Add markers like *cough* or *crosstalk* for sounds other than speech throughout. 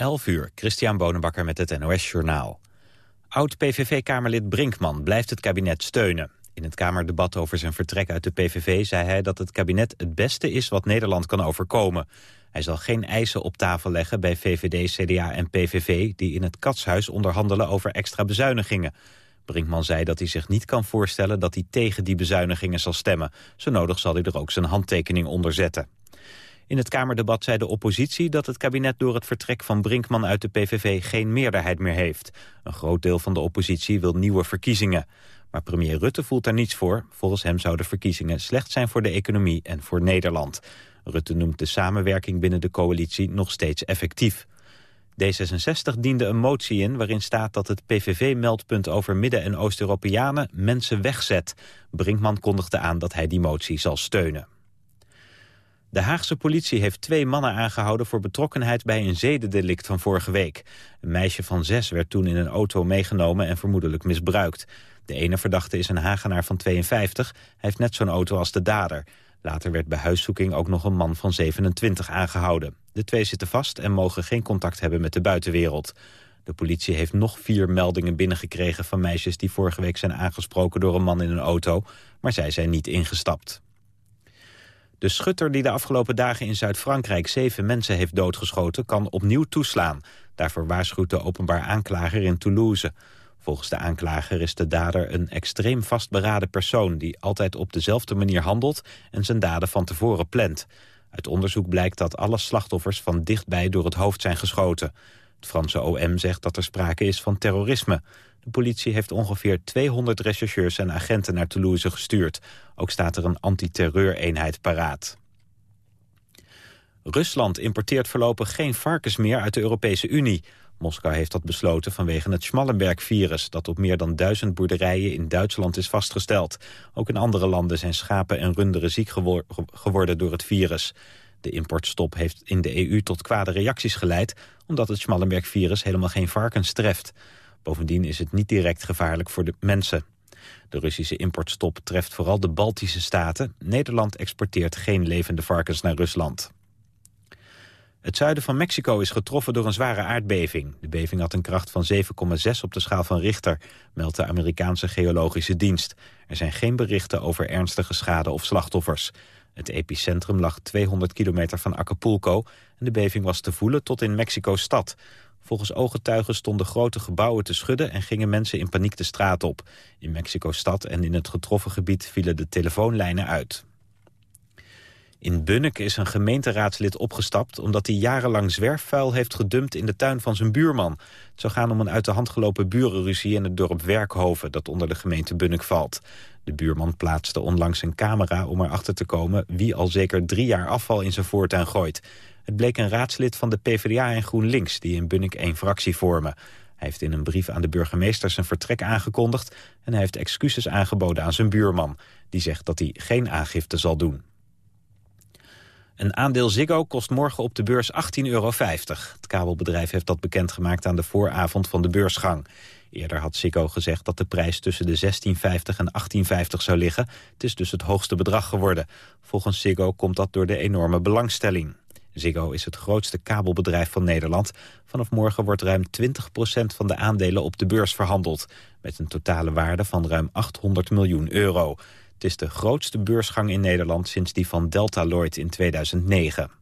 11 uur, Christian Bonenbakker met het NOS Journaal. Oud-PVV-kamerlid Brinkman blijft het kabinet steunen. In het Kamerdebat over zijn vertrek uit de PVV zei hij dat het kabinet het beste is wat Nederland kan overkomen. Hij zal geen eisen op tafel leggen bij VVD, CDA en PVV... die in het katshuis onderhandelen over extra bezuinigingen. Brinkman zei dat hij zich niet kan voorstellen dat hij tegen die bezuinigingen zal stemmen. Zo nodig zal hij er ook zijn handtekening onder zetten. In het Kamerdebat zei de oppositie dat het kabinet door het vertrek van Brinkman uit de PVV geen meerderheid meer heeft. Een groot deel van de oppositie wil nieuwe verkiezingen. Maar premier Rutte voelt daar niets voor. Volgens hem zouden verkiezingen slecht zijn voor de economie en voor Nederland. Rutte noemt de samenwerking binnen de coalitie nog steeds effectief. D66 diende een motie in waarin staat dat het PVV-meldpunt over Midden- en Oost-Europeanen mensen wegzet. Brinkman kondigde aan dat hij die motie zal steunen. De Haagse politie heeft twee mannen aangehouden voor betrokkenheid bij een zedendelict van vorige week. Een meisje van zes werd toen in een auto meegenomen en vermoedelijk misbruikt. De ene verdachte is een Hagenaar van 52. Hij heeft net zo'n auto als de dader. Later werd bij huiszoeking ook nog een man van 27 aangehouden. De twee zitten vast en mogen geen contact hebben met de buitenwereld. De politie heeft nog vier meldingen binnengekregen van meisjes die vorige week zijn aangesproken door een man in een auto, maar zij zijn niet ingestapt. De schutter die de afgelopen dagen in Zuid-Frankrijk zeven mensen heeft doodgeschoten... kan opnieuw toeslaan. Daarvoor waarschuwt de openbaar aanklager in Toulouse. Volgens de aanklager is de dader een extreem vastberaden persoon... die altijd op dezelfde manier handelt en zijn daden van tevoren plant. Uit onderzoek blijkt dat alle slachtoffers van dichtbij door het hoofd zijn geschoten. Het Franse OM zegt dat er sprake is van terrorisme. De politie heeft ongeveer 200 rechercheurs en agenten naar Toulouse gestuurd. Ook staat er een antiterreureenheid paraat. Rusland importeert voorlopig geen varkens meer uit de Europese Unie. Moskou heeft dat besloten vanwege het Schmallenberg-virus... dat op meer dan duizend boerderijen in Duitsland is vastgesteld. Ook in andere landen zijn schapen en runderen ziek geworden door het virus. De importstop heeft in de EU tot kwade reacties geleid... omdat het Schmallenberg-virus helemaal geen varkens treft. Bovendien is het niet direct gevaarlijk voor de mensen. De Russische importstop treft vooral de Baltische staten. Nederland exporteert geen levende varkens naar Rusland. Het zuiden van Mexico is getroffen door een zware aardbeving. De beving had een kracht van 7,6 op de schaal van Richter, meldt de Amerikaanse Geologische Dienst. Er zijn geen berichten over ernstige schade of slachtoffers. Het epicentrum lag 200 kilometer van Acapulco en de beving was te voelen tot in Mexico-stad. Volgens ooggetuigen stonden grote gebouwen te schudden en gingen mensen in paniek de straat op. In Mexico-stad en in het getroffen gebied vielen de telefoonlijnen uit. In Bunnik is een gemeenteraadslid opgestapt... omdat hij jarenlang zwerfvuil heeft gedumpt in de tuin van zijn buurman. Het zou gaan om een uit de hand gelopen burenruzie in het dorp Werkhoven... dat onder de gemeente Bunnik valt. De buurman plaatste onlangs een camera om erachter te komen... wie al zeker drie jaar afval in zijn voortuin gooit. Het bleek een raadslid van de PvdA en GroenLinks... die in Bunnik één fractie vormen. Hij heeft in een brief aan de burgemeester zijn vertrek aangekondigd... en hij heeft excuses aangeboden aan zijn buurman. Die zegt dat hij geen aangifte zal doen. Een aandeel Ziggo kost morgen op de beurs 18,50 euro. Het kabelbedrijf heeft dat bekendgemaakt aan de vooravond van de beursgang. Eerder had Ziggo gezegd dat de prijs tussen de 16,50 en 18,50 zou liggen. Het is dus het hoogste bedrag geworden. Volgens Ziggo komt dat door de enorme belangstelling. Ziggo is het grootste kabelbedrijf van Nederland. Vanaf morgen wordt ruim 20% van de aandelen op de beurs verhandeld. Met een totale waarde van ruim 800 miljoen euro. Het is de grootste beursgang in Nederland sinds die van Delta Lloyd in 2009.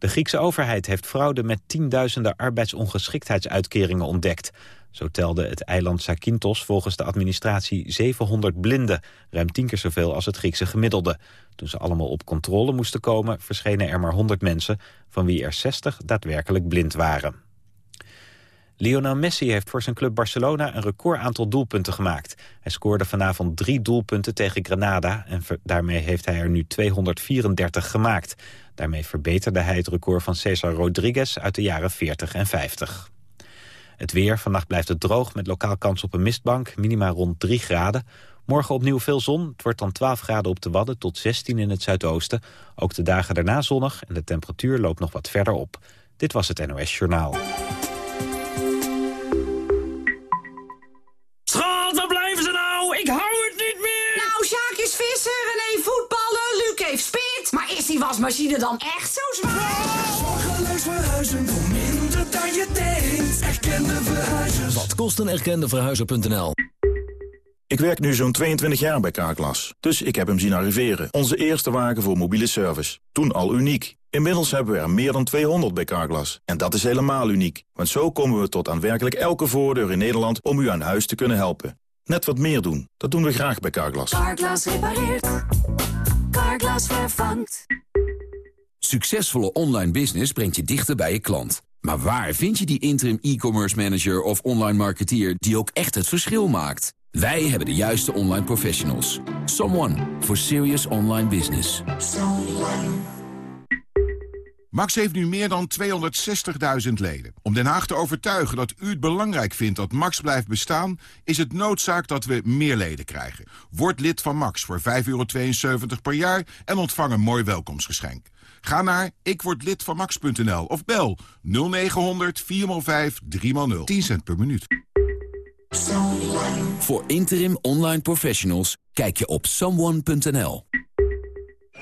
De Griekse overheid heeft fraude met tienduizenden arbeidsongeschiktheidsuitkeringen ontdekt. Zo telde het eiland Zakynthos volgens de administratie 700 blinden, ruim tien keer zoveel als het Griekse gemiddelde. Toen ze allemaal op controle moesten komen, verschenen er maar 100 mensen, van wie er 60 daadwerkelijk blind waren. Lionel Messi heeft voor zijn club Barcelona een record aantal doelpunten gemaakt. Hij scoorde vanavond drie doelpunten tegen Granada en daarmee heeft hij er nu 234 gemaakt. Daarmee verbeterde hij het record van Cesar Rodriguez uit de jaren 40 en 50. Het weer, vannacht blijft het droog met lokaal kans op een mistbank, minima rond 3 graden. Morgen opnieuw veel zon, het wordt dan 12 graden op de Wadden tot 16 in het zuidoosten. Ook de dagen daarna zonnig en de temperatuur loopt nog wat verder op. Dit was het NOS Journaal. Wasmachine dan echt zo zwaar? Zorgeloos verhuizen voor minder dan je denkt. Erkende verhuizers. Wat kost een erkende verhuizer.nl? Ik werk nu zo'n 22 jaar bij Carglass, dus ik heb hem zien arriveren. Onze eerste wagen voor mobiele service. Toen al uniek. Inmiddels hebben we er meer dan 200 bij Carglass. En dat is helemaal uniek, want zo komen we tot aan werkelijk elke voordeur in Nederland om u aan huis te kunnen helpen. Net wat meer doen, dat doen we graag bij Carglass. Carglass repareert. Carglass vervangt. Succesvolle online business brengt je dichter bij je klant. Maar waar vind je die interim e-commerce manager of online marketeer die ook echt het verschil maakt? Wij hebben de juiste online professionals. Someone for serious online business. Max heeft nu meer dan 260.000 leden. Om Den Haag te overtuigen dat u het belangrijk vindt dat Max blijft bestaan... is het noodzaak dat we meer leden krijgen. Word lid van Max voor 5,72 per jaar en ontvang een mooi welkomstgeschenk. Ga naar ikwordlidvanmax.nl of bel 0900 4x5 3x0. 10 cent per minuut. Voor interim online professionals kijk je op someone.nl.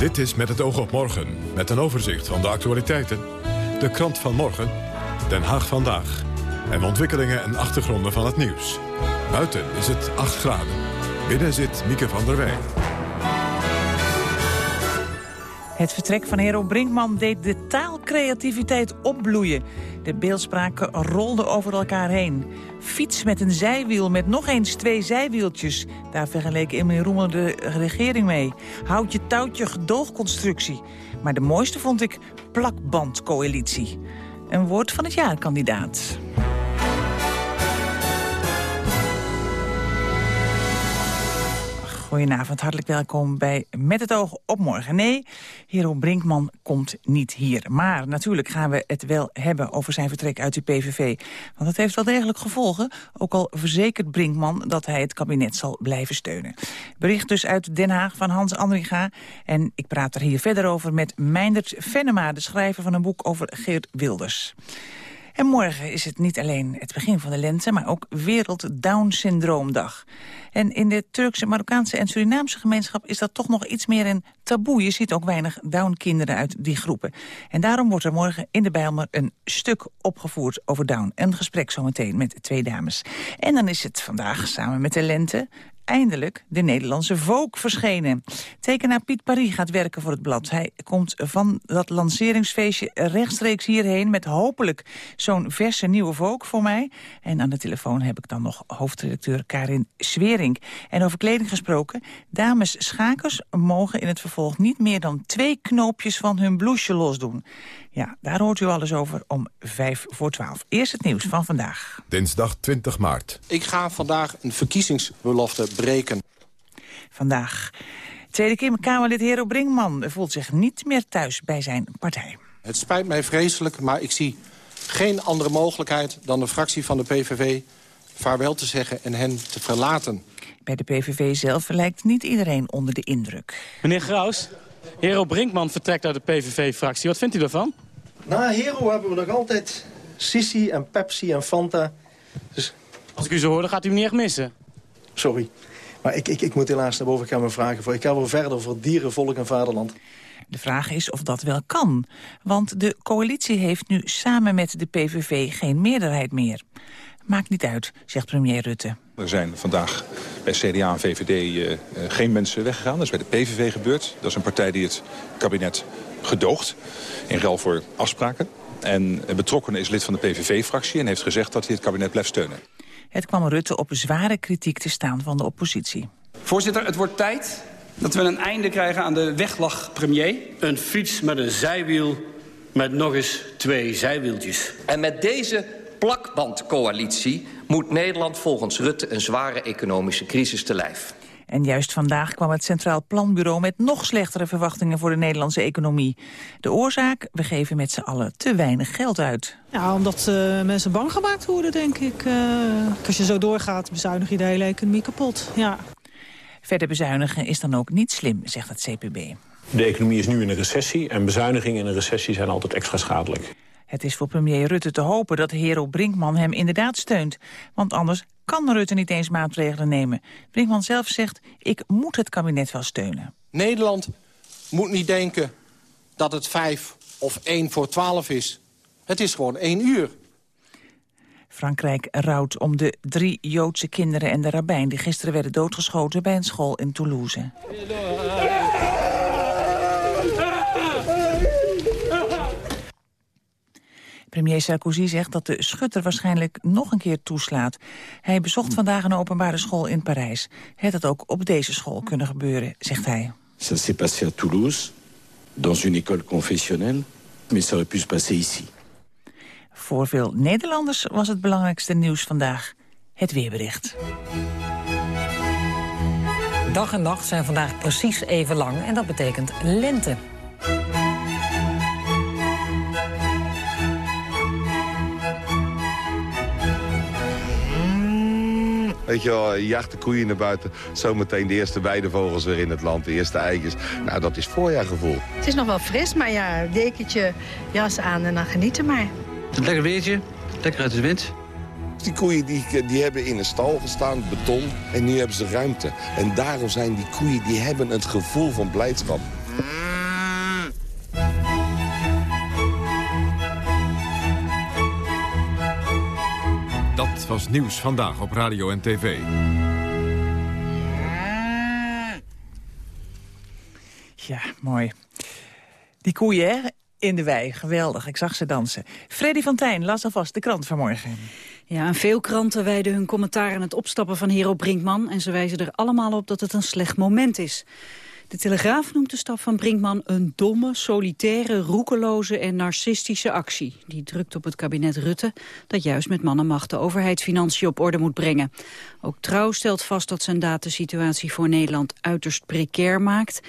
Dit is Met het oog op morgen, met een overzicht van de actualiteiten. De krant van morgen, Den Haag vandaag. En ontwikkelingen en achtergronden van het nieuws. Buiten is het 8 graden. Binnen zit Mieke van der Wij. Het vertrek van Hero Brinkman deed de taalcreativiteit opbloeien. De beeldspraken rolden over elkaar heen. Fiets met een zijwiel met nog eens twee zijwieltjes. Daar vergeleek Emily Roemer de regering mee. Houd je touwtje gedoogconstructie. Maar de mooiste vond ik plakbandcoalitie. Een woord van het jaar kandidaat. Goedenavond, hartelijk welkom bij Met het oog op morgen. Nee, Hero Brinkman komt niet hier. Maar natuurlijk gaan we het wel hebben over zijn vertrek uit de PVV. Want dat heeft wel degelijk gevolgen. Ook al verzekert Brinkman dat hij het kabinet zal blijven steunen. Bericht dus uit Den Haag van Hans Andringa. En ik praat er hier verder over met Meindert Venema... de schrijver van een boek over Geert Wilders. En morgen is het niet alleen het begin van de lente... maar ook Wereld Down-syndroomdag. En in de Turkse, Marokkaanse en Surinaamse gemeenschap... is dat toch nog iets meer een taboe. Je ziet ook weinig Down-kinderen uit die groepen. En daarom wordt er morgen in de Bijlmer een stuk opgevoerd over Down. Een gesprek zometeen met twee dames. En dan is het vandaag samen met de lente eindelijk de Nederlandse Vogue verschenen. Tekenaar Piet Paris gaat werken voor het blad. Hij komt van dat lanceringsfeestje rechtstreeks hierheen... met hopelijk zo'n verse nieuwe Vogue voor mij. En aan de telefoon heb ik dan nog hoofdredacteur Karin Swering. En over kleding gesproken, dames schakers mogen in het vervolg... niet meer dan twee knoopjes van hun blouseje losdoen. Ja, daar hoort u alles over om vijf voor twaalf. Eerst het nieuws van vandaag. Dinsdag 20 maart. Ik ga vandaag een verkiezingsbelofte breken. Vandaag. Tweede Kamerlid Hero Brinkman voelt zich niet meer thuis bij zijn partij. Het spijt mij vreselijk, maar ik zie geen andere mogelijkheid... dan de fractie van de PVV vaarwel te zeggen en hen te verlaten. Bij de PVV zelf lijkt niet iedereen onder de indruk. Meneer Graus, Hero Brinkman vertrekt uit de PVV-fractie. Wat vindt u daarvan? Na Hero hebben we nog altijd Sissi en Pepsi en Fanta. Dus... Als ik u zo hoor, dan gaat u hem niet echt missen. Sorry. Maar ik, ik, ik moet helaas naar boven gaan vragen. Voor. Ik ga wel verder voor dieren, volk en vaderland. De vraag is of dat wel kan. Want de coalitie heeft nu samen met de PVV geen meerderheid meer. Maakt niet uit, zegt premier Rutte. Er zijn vandaag bij CDA en VVD uh, geen mensen weggegaan. Dat is bij de PVV gebeurd. Dat is een partij die het kabinet gedoogd in ruil voor afspraken. En betrokken is lid van de PVV-fractie en heeft gezegd dat hij het kabinet blijft steunen. Het kwam Rutte op zware kritiek te staan van de oppositie. Voorzitter, het wordt tijd dat we een einde krijgen aan de weglach premier. Een fiets met een zijwiel met nog eens twee zijwieltjes. En met deze plakbandcoalitie moet Nederland volgens Rutte een zware economische crisis te lijf. En juist vandaag kwam het Centraal Planbureau met nog slechtere verwachtingen voor de Nederlandse economie. De oorzaak? We geven met z'n allen te weinig geld uit. Ja, omdat uh, mensen bang gemaakt worden, denk ik. Uh, als je zo doorgaat, bezuinig je de hele economie kapot. Ja. Verder bezuinigen is dan ook niet slim, zegt het CPB. De economie is nu in een recessie en bezuinigingen in een recessie zijn altijd extra schadelijk. Het is voor premier Rutte te hopen dat Hero Brinkman hem inderdaad steunt. Want anders kan Rutte niet eens maatregelen nemen. Brinkman zelf zegt, ik moet het kabinet wel steunen. Nederland moet niet denken dat het vijf of één voor twaalf is. Het is gewoon één uur. Frankrijk rouwt om de drie Joodse kinderen en de rabbijn... die gisteren werden doodgeschoten bij een school in Toulouse. Premier Sarkozy zegt dat de schutter waarschijnlijk nog een keer toeslaat. Hij bezocht vandaag een openbare school in Parijs. Het had ook op deze school kunnen gebeuren, zegt hij. Ça s'est passé à Toulouse, dans une école confessionnelle, mais ça aurait pu se passer ici. Voor veel Nederlanders was het belangrijkste nieuws vandaag het weerbericht. Dag en nacht zijn vandaag precies even lang en dat betekent lente. Weet je wel, jaagt de koeien naar buiten. Zometeen de eerste weidevogels weer in het land, de eerste eitjes. Nou, dat is voorjaargevoel. Het is nog wel fris, maar ja, dekentje, jas aan en dan genieten maar. Het is een lekker weertje, lekker uit de wind. Die koeien die, die hebben in een stal gestaan, beton, en nu hebben ze ruimte. En daarom zijn die koeien, die hebben het gevoel van blijdschap. Was nieuws vandaag op radio en tv. Ja, mooi. Die koeien, hè? In de wei, geweldig. Ik zag ze dansen. Freddy van Tijn las alvast de krant vanmorgen. Ja, en veel kranten wijden hun commentaar aan het opstappen van Hero Brinkman... en ze wijzen er allemaal op dat het een slecht moment is. De Telegraaf noemt de stap van Brinkman een domme, solitaire, roekeloze en narcistische actie. Die drukt op het kabinet Rutte dat juist met mannenmacht de overheid financiën op orde moet brengen. Ook Trouw stelt vast dat zijn daad de situatie voor Nederland uiterst precair maakt.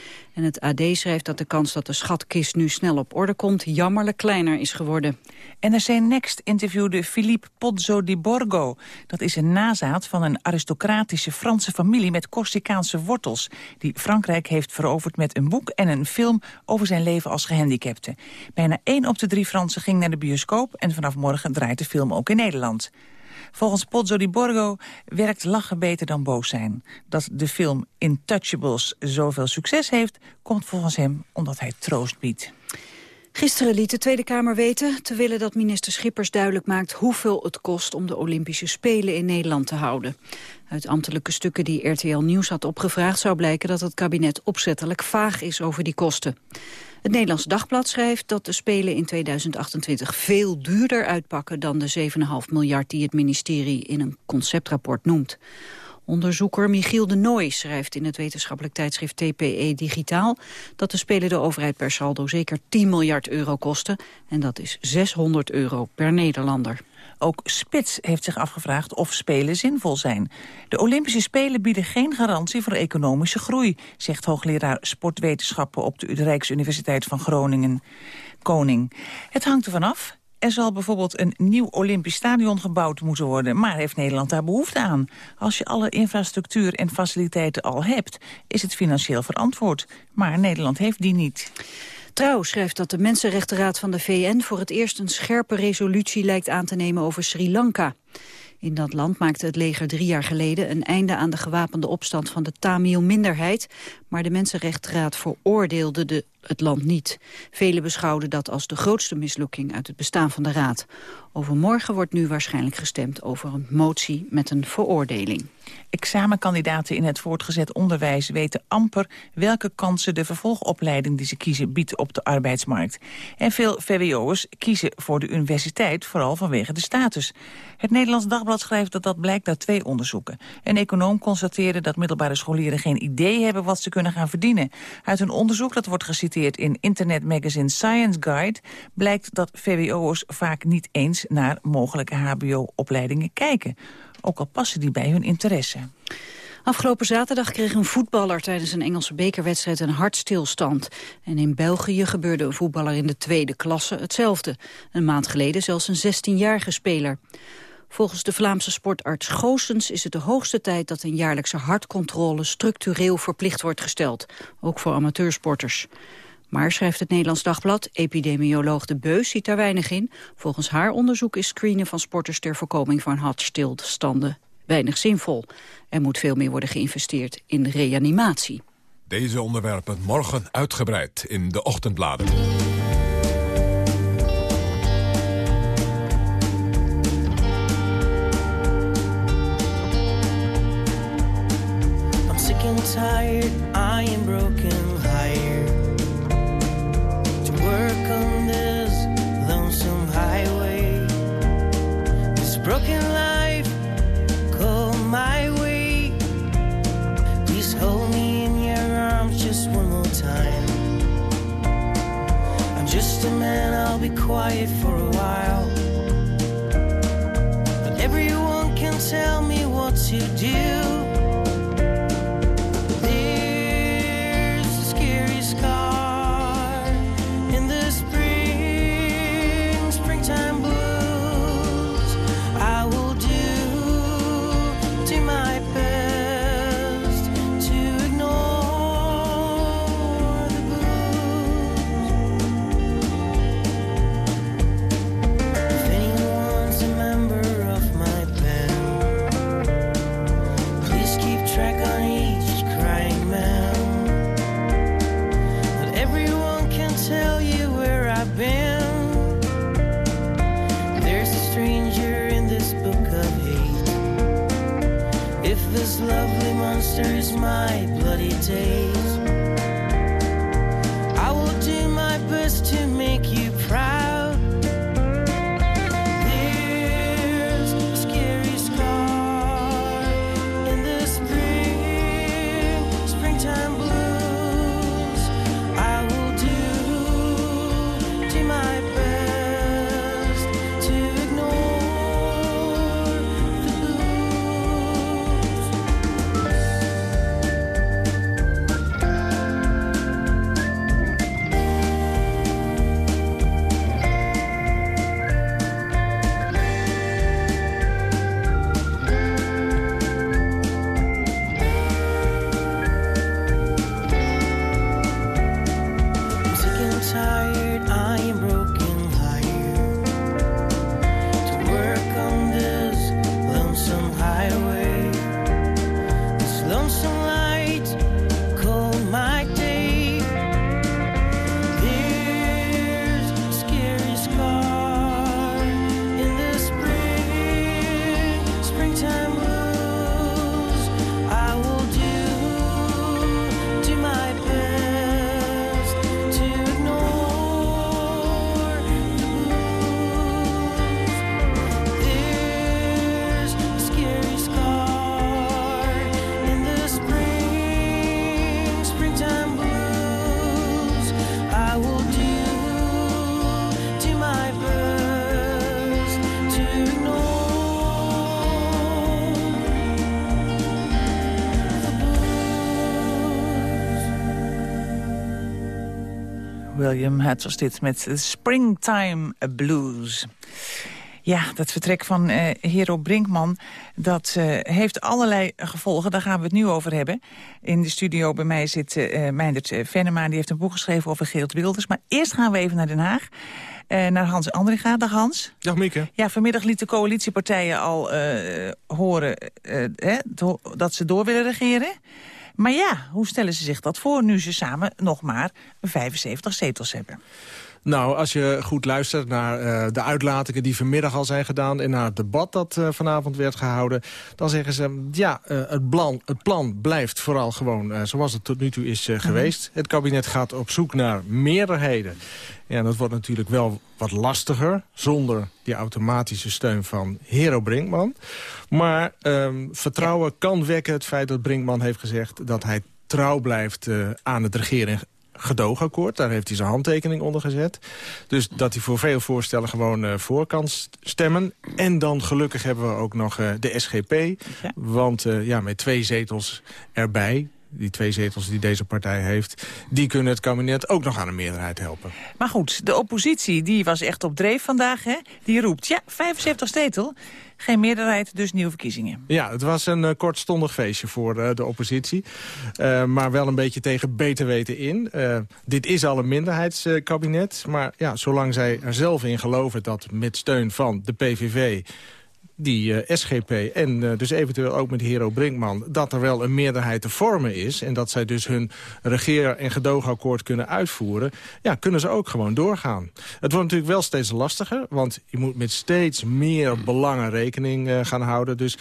En het AD schrijft dat de kans dat de schatkist nu snel op orde komt jammerlijk kleiner is geworden. NRC Next interviewde Philippe Pozzo di Borgo. Dat is een nazaat van een aristocratische Franse familie met Corsicaanse wortels... die Frankrijk heeft veroverd met een boek en een film over zijn leven als gehandicapte. Bijna één op de drie Fransen ging naar de bioscoop... en vanaf morgen draait de film ook in Nederland. Volgens Pozzo di Borgo werkt lachen beter dan boos zijn. Dat de film Intouchables zoveel succes heeft... komt volgens hem omdat hij troost biedt. Gisteren liet de Tweede Kamer weten te willen dat minister Schippers duidelijk maakt hoeveel het kost om de Olympische Spelen in Nederland te houden. Uit ambtelijke stukken die RTL Nieuws had opgevraagd zou blijken dat het kabinet opzettelijk vaag is over die kosten. Het Nederlands Dagblad schrijft dat de Spelen in 2028 veel duurder uitpakken dan de 7,5 miljard die het ministerie in een conceptrapport noemt. Onderzoeker Michiel de Nooy schrijft in het wetenschappelijk tijdschrift TPE Digitaal dat de Spelen de overheid per saldo zeker 10 miljard euro kosten en dat is 600 euro per Nederlander. Ook Spits heeft zich afgevraagd of Spelen zinvol zijn. De Olympische Spelen bieden geen garantie voor economische groei... zegt hoogleraar sportwetenschappen op de Rijksuniversiteit van Groningen. Koning. Het hangt ervan af. Er zal bijvoorbeeld een nieuw Olympisch stadion gebouwd moeten worden... maar heeft Nederland daar behoefte aan? Als je alle infrastructuur en faciliteiten al hebt... is het financieel verantwoord. Maar Nederland heeft die niet. Trouw schrijft dat de Mensenrechtenraad van de VN voor het eerst een scherpe resolutie lijkt aan te nemen over Sri Lanka. In dat land maakte het leger drie jaar geleden een einde aan de gewapende opstand van de Tamil-minderheid. Maar de Mensenrechtenraad veroordeelde de, het land niet. Velen beschouwden dat als de grootste mislukking uit het bestaan van de raad. Overmorgen wordt nu waarschijnlijk gestemd over een motie met een veroordeling. Examenkandidaten in het voortgezet onderwijs weten amper welke kansen de vervolgopleiding die ze kiezen biedt op de arbeidsmarkt. En veel VWO'ers kiezen voor de universiteit vooral vanwege de status. Het Nederlands Dagblad schrijft dat dat blijkt uit twee onderzoeken. Een econoom constateerde dat middelbare scholieren geen idee hebben wat ze kunnen gaan verdienen. Uit een onderzoek dat wordt geciteerd in internetmagazine Science Guide blijkt dat VWO'ers vaak niet eens naar mogelijke hbo-opleidingen kijken ook al passen die bij hun interesse. Afgelopen zaterdag kreeg een voetballer tijdens een Engelse bekerwedstrijd een hartstilstand. En in België gebeurde een voetballer in de tweede klasse hetzelfde. Een maand geleden zelfs een 16-jarige speler. Volgens de Vlaamse sportarts Goosens is het de hoogste tijd dat een jaarlijkse hartcontrole structureel verplicht wordt gesteld. Ook voor amateursporters. Maar, schrijft het Nederlands Dagblad, epidemioloog De Beus ziet daar weinig in. Volgens haar onderzoek is screenen van sporters ter voorkoming van hartstilstanden weinig zinvol. Er moet veel meer worden geïnvesteerd in reanimatie. Deze onderwerpen morgen uitgebreid in de ochtendbladen. Tired, I am broken hired to work on this lonesome highway. This broken life call my way. Please hold me in your arms just one more time. I'm just a man, I'll be quiet for a while. But everyone can tell me what to do. William Het was dit met Springtime Blues. Ja, dat vertrek van uh, Hero Brinkman, dat uh, heeft allerlei gevolgen. Daar gaan we het nu over hebben. In de studio bij mij zit uh, Meindert Venema, die heeft een boek geschreven over Geert Wilders. Maar eerst gaan we even naar Den Haag. naar Hans Andringa. Dag Hans. Dag Mieke. Ja, vanmiddag lieten coalitiepartijen al horen hè, dat ze door willen regeren. Maar ja, hoe stellen ze zich dat voor nu ze samen nog maar 75 zetels hebben? Nou, als je goed luistert naar uh, de uitlatingen die vanmiddag al zijn gedaan... en naar het debat dat uh, vanavond werd gehouden... dan zeggen ze, ja, uh, het, plan, het plan blijft vooral gewoon zoals het tot nu toe is geweest. Het kabinet gaat op zoek naar meerderheden. Ja, dat wordt natuurlijk wel wat lastiger... zonder die automatische steun van Hero Brinkman. Maar um, vertrouwen kan wekken het feit dat Brinkman heeft gezegd... dat hij trouw blijft aan het regeren gedoogakkoord. Daar heeft hij zijn handtekening onder gezet. Dus dat hij voor veel voorstellen gewoon uh, voor kan stemmen. En dan gelukkig hebben we ook nog uh, de SGP. Ja. Want uh, ja, met twee zetels erbij die twee zetels die deze partij heeft... die kunnen het kabinet ook nog aan een meerderheid helpen. Maar goed, de oppositie die was echt op dreef vandaag. Hè? Die roept, ja, 75 zetel, geen meerderheid, dus nieuwe verkiezingen. Ja, het was een uh, kortstondig feestje voor uh, de oppositie. Uh, maar wel een beetje tegen beter weten in. dit is al een minderheidskabinet. maar ja, zolang zij er zelf in geloven dat met steun van de PVV die uh, SGP en uh, dus eventueel ook met Hero Brinkman... dat er wel een meerderheid te vormen is... en dat zij dus hun regeer- en gedoogakkoord kunnen uitvoeren... ja, kunnen ze ook gewoon doorgaan. Het wordt natuurlijk wel steeds lastiger... want je moet met steeds meer belangen rekening uh, gaan houden. Dus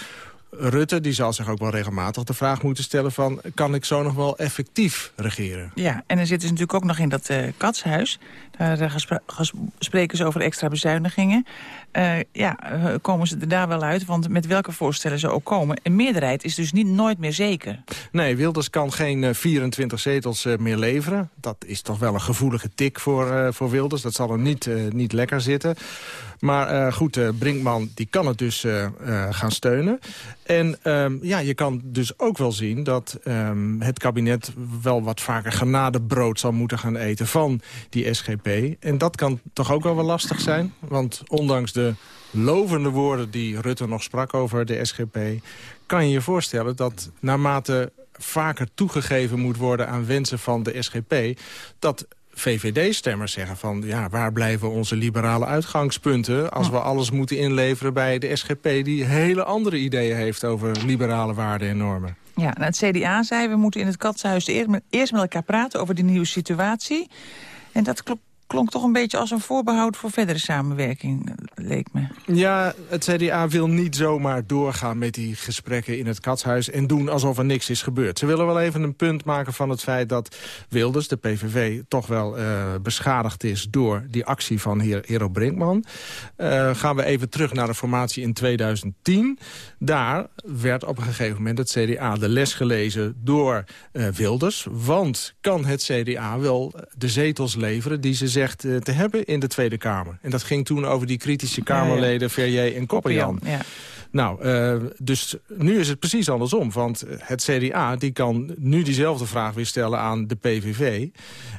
Rutte die zal zich ook wel regelmatig de vraag moeten stellen van... kan ik zo nog wel effectief regeren? Ja, en dan zitten ze natuurlijk ook nog in dat uh, katshuis. Daar spreken ze over extra bezuinigingen. Uh, ja, komen ze er daar wel uit? Want met welke voorstellen ze ook komen... een meerderheid is dus niet, nooit meer zeker. Nee, Wilders kan geen 24 zetels meer leveren. Dat is toch wel een gevoelige tik voor, voor Wilders. Dat zal er niet, niet lekker zitten. Maar goed, Brinkman die kan het dus gaan steunen. En um, ja, je kan dus ook wel zien dat um, het kabinet wel wat vaker genadebrood zal moeten gaan eten van die SGP. En dat kan toch ook wel wel lastig zijn. Want ondanks de lovende woorden die Rutte nog sprak over de SGP... kan je je voorstellen dat naarmate vaker toegegeven moet worden aan wensen van de SGP... dat VVD-stemmers zeggen van... ja, waar blijven onze liberale uitgangspunten... als we alles moeten inleveren bij de SGP... die hele andere ideeën heeft over liberale waarden en normen. Ja, het CDA zei, we moeten in het katshuis eerst met elkaar praten... over de nieuwe situatie. En dat klopt klonk toch een beetje als een voorbehoud voor verdere samenwerking, leek me. Ja, het CDA wil niet zomaar doorgaan met die gesprekken in het katshuis... en doen alsof er niks is gebeurd. Ze willen wel even een punt maken van het feit dat Wilders, de PVV... toch wel uh, beschadigd is door die actie van heer Hero Brinkman. Uh, gaan we even terug naar de formatie in 2010. Daar werd op een gegeven moment het CDA de les gelezen door uh, Wilders. Want kan het CDA wel de zetels leveren die ze gezegd uh, te hebben in de Tweede Kamer. En dat ging toen over die kritische Kamerleden ja, ja. Verrier en Koppenjan. Ja. Nou, uh, dus nu is het precies andersom. Want het CDA die kan nu diezelfde vraag weer stellen aan de PVV.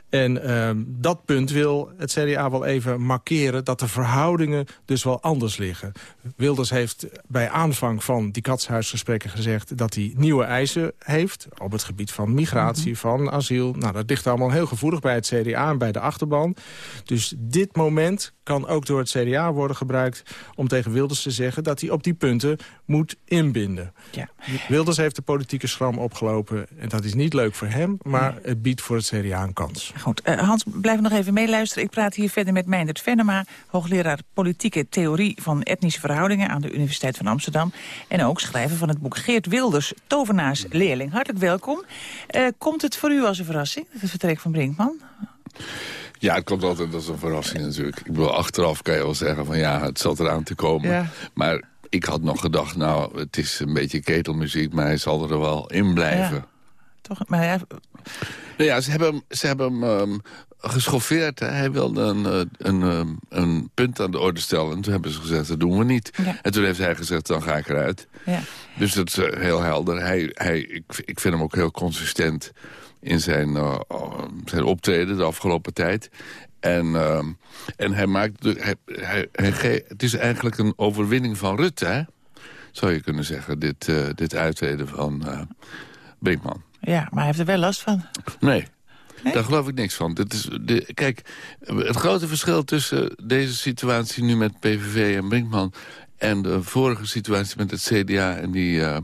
En uh, dat punt wil het CDA wel even markeren... dat de verhoudingen dus wel anders liggen. Wilders heeft bij aanvang van die katshuisgesprekken gezegd... dat hij nieuwe eisen heeft op het gebied van migratie, -hmm. van asiel. Nou, dat ligt allemaal heel gevoelig bij het CDA en bij de achterban. Dus dit moment kan ook door het CDA worden gebruikt... om tegen Wilders te zeggen dat hij op die punten moet inbinden. Ja. Wilders heeft de politieke schram opgelopen. En dat is niet leuk voor hem, maar het biedt voor het CDA een kans. Goed, uh, Hans, blijf nog even meeluisteren. Ik praat hier verder met Meindert Venema... hoogleraar politieke theorie van etnische verhoudingen... aan de Universiteit van Amsterdam. En ook schrijver van het boek Geert Wilders, tovenaarsleerling. Hartelijk welkom. Uh, komt het voor u als een verrassing, het vertrek van Brinkman? Ja, het komt altijd als een verrassing natuurlijk. Ik bedoel, achteraf kan je wel zeggen van ja, het zat eraan te komen. Ja. Maar ik had nog gedacht, nou, het is een beetje ketelmuziek... maar hij zal er wel in blijven. Ja. Toch, maar ja... Nou ja, ze hebben, ze hebben hem um, geschoffeerd. Hè. Hij wilde een, een, een, um, een, punt aan de orde stellen. En toen hebben ze gezegd, dat doen we niet. Ja. En toen heeft hij gezegd, dan ga ik eruit. Ja. Dus dat is uh, heel helder. Hij, hij, ik, ik vind hem ook heel consistent in zijn, uh, zijn optreden de afgelopen tijd. En, uh, en hij maakt... Hij, hij, hij, het is eigenlijk een overwinning van Rutte, hè? Zou je kunnen zeggen, dit, uh, dit uittreden van uh, Brinkman. Ja, maar hij heeft er wel last van. Nee. Nee? Daar geloof ik niks van. Dit is de, kijk, het grote verschil tussen deze situatie nu met PVV en Brinkman... en de vorige situatie met het CDA en die, uh,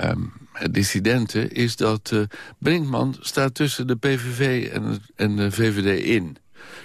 ehm, dissidenten... is dat uh, Brinkman staat tussen de PVV en, en de VVD in.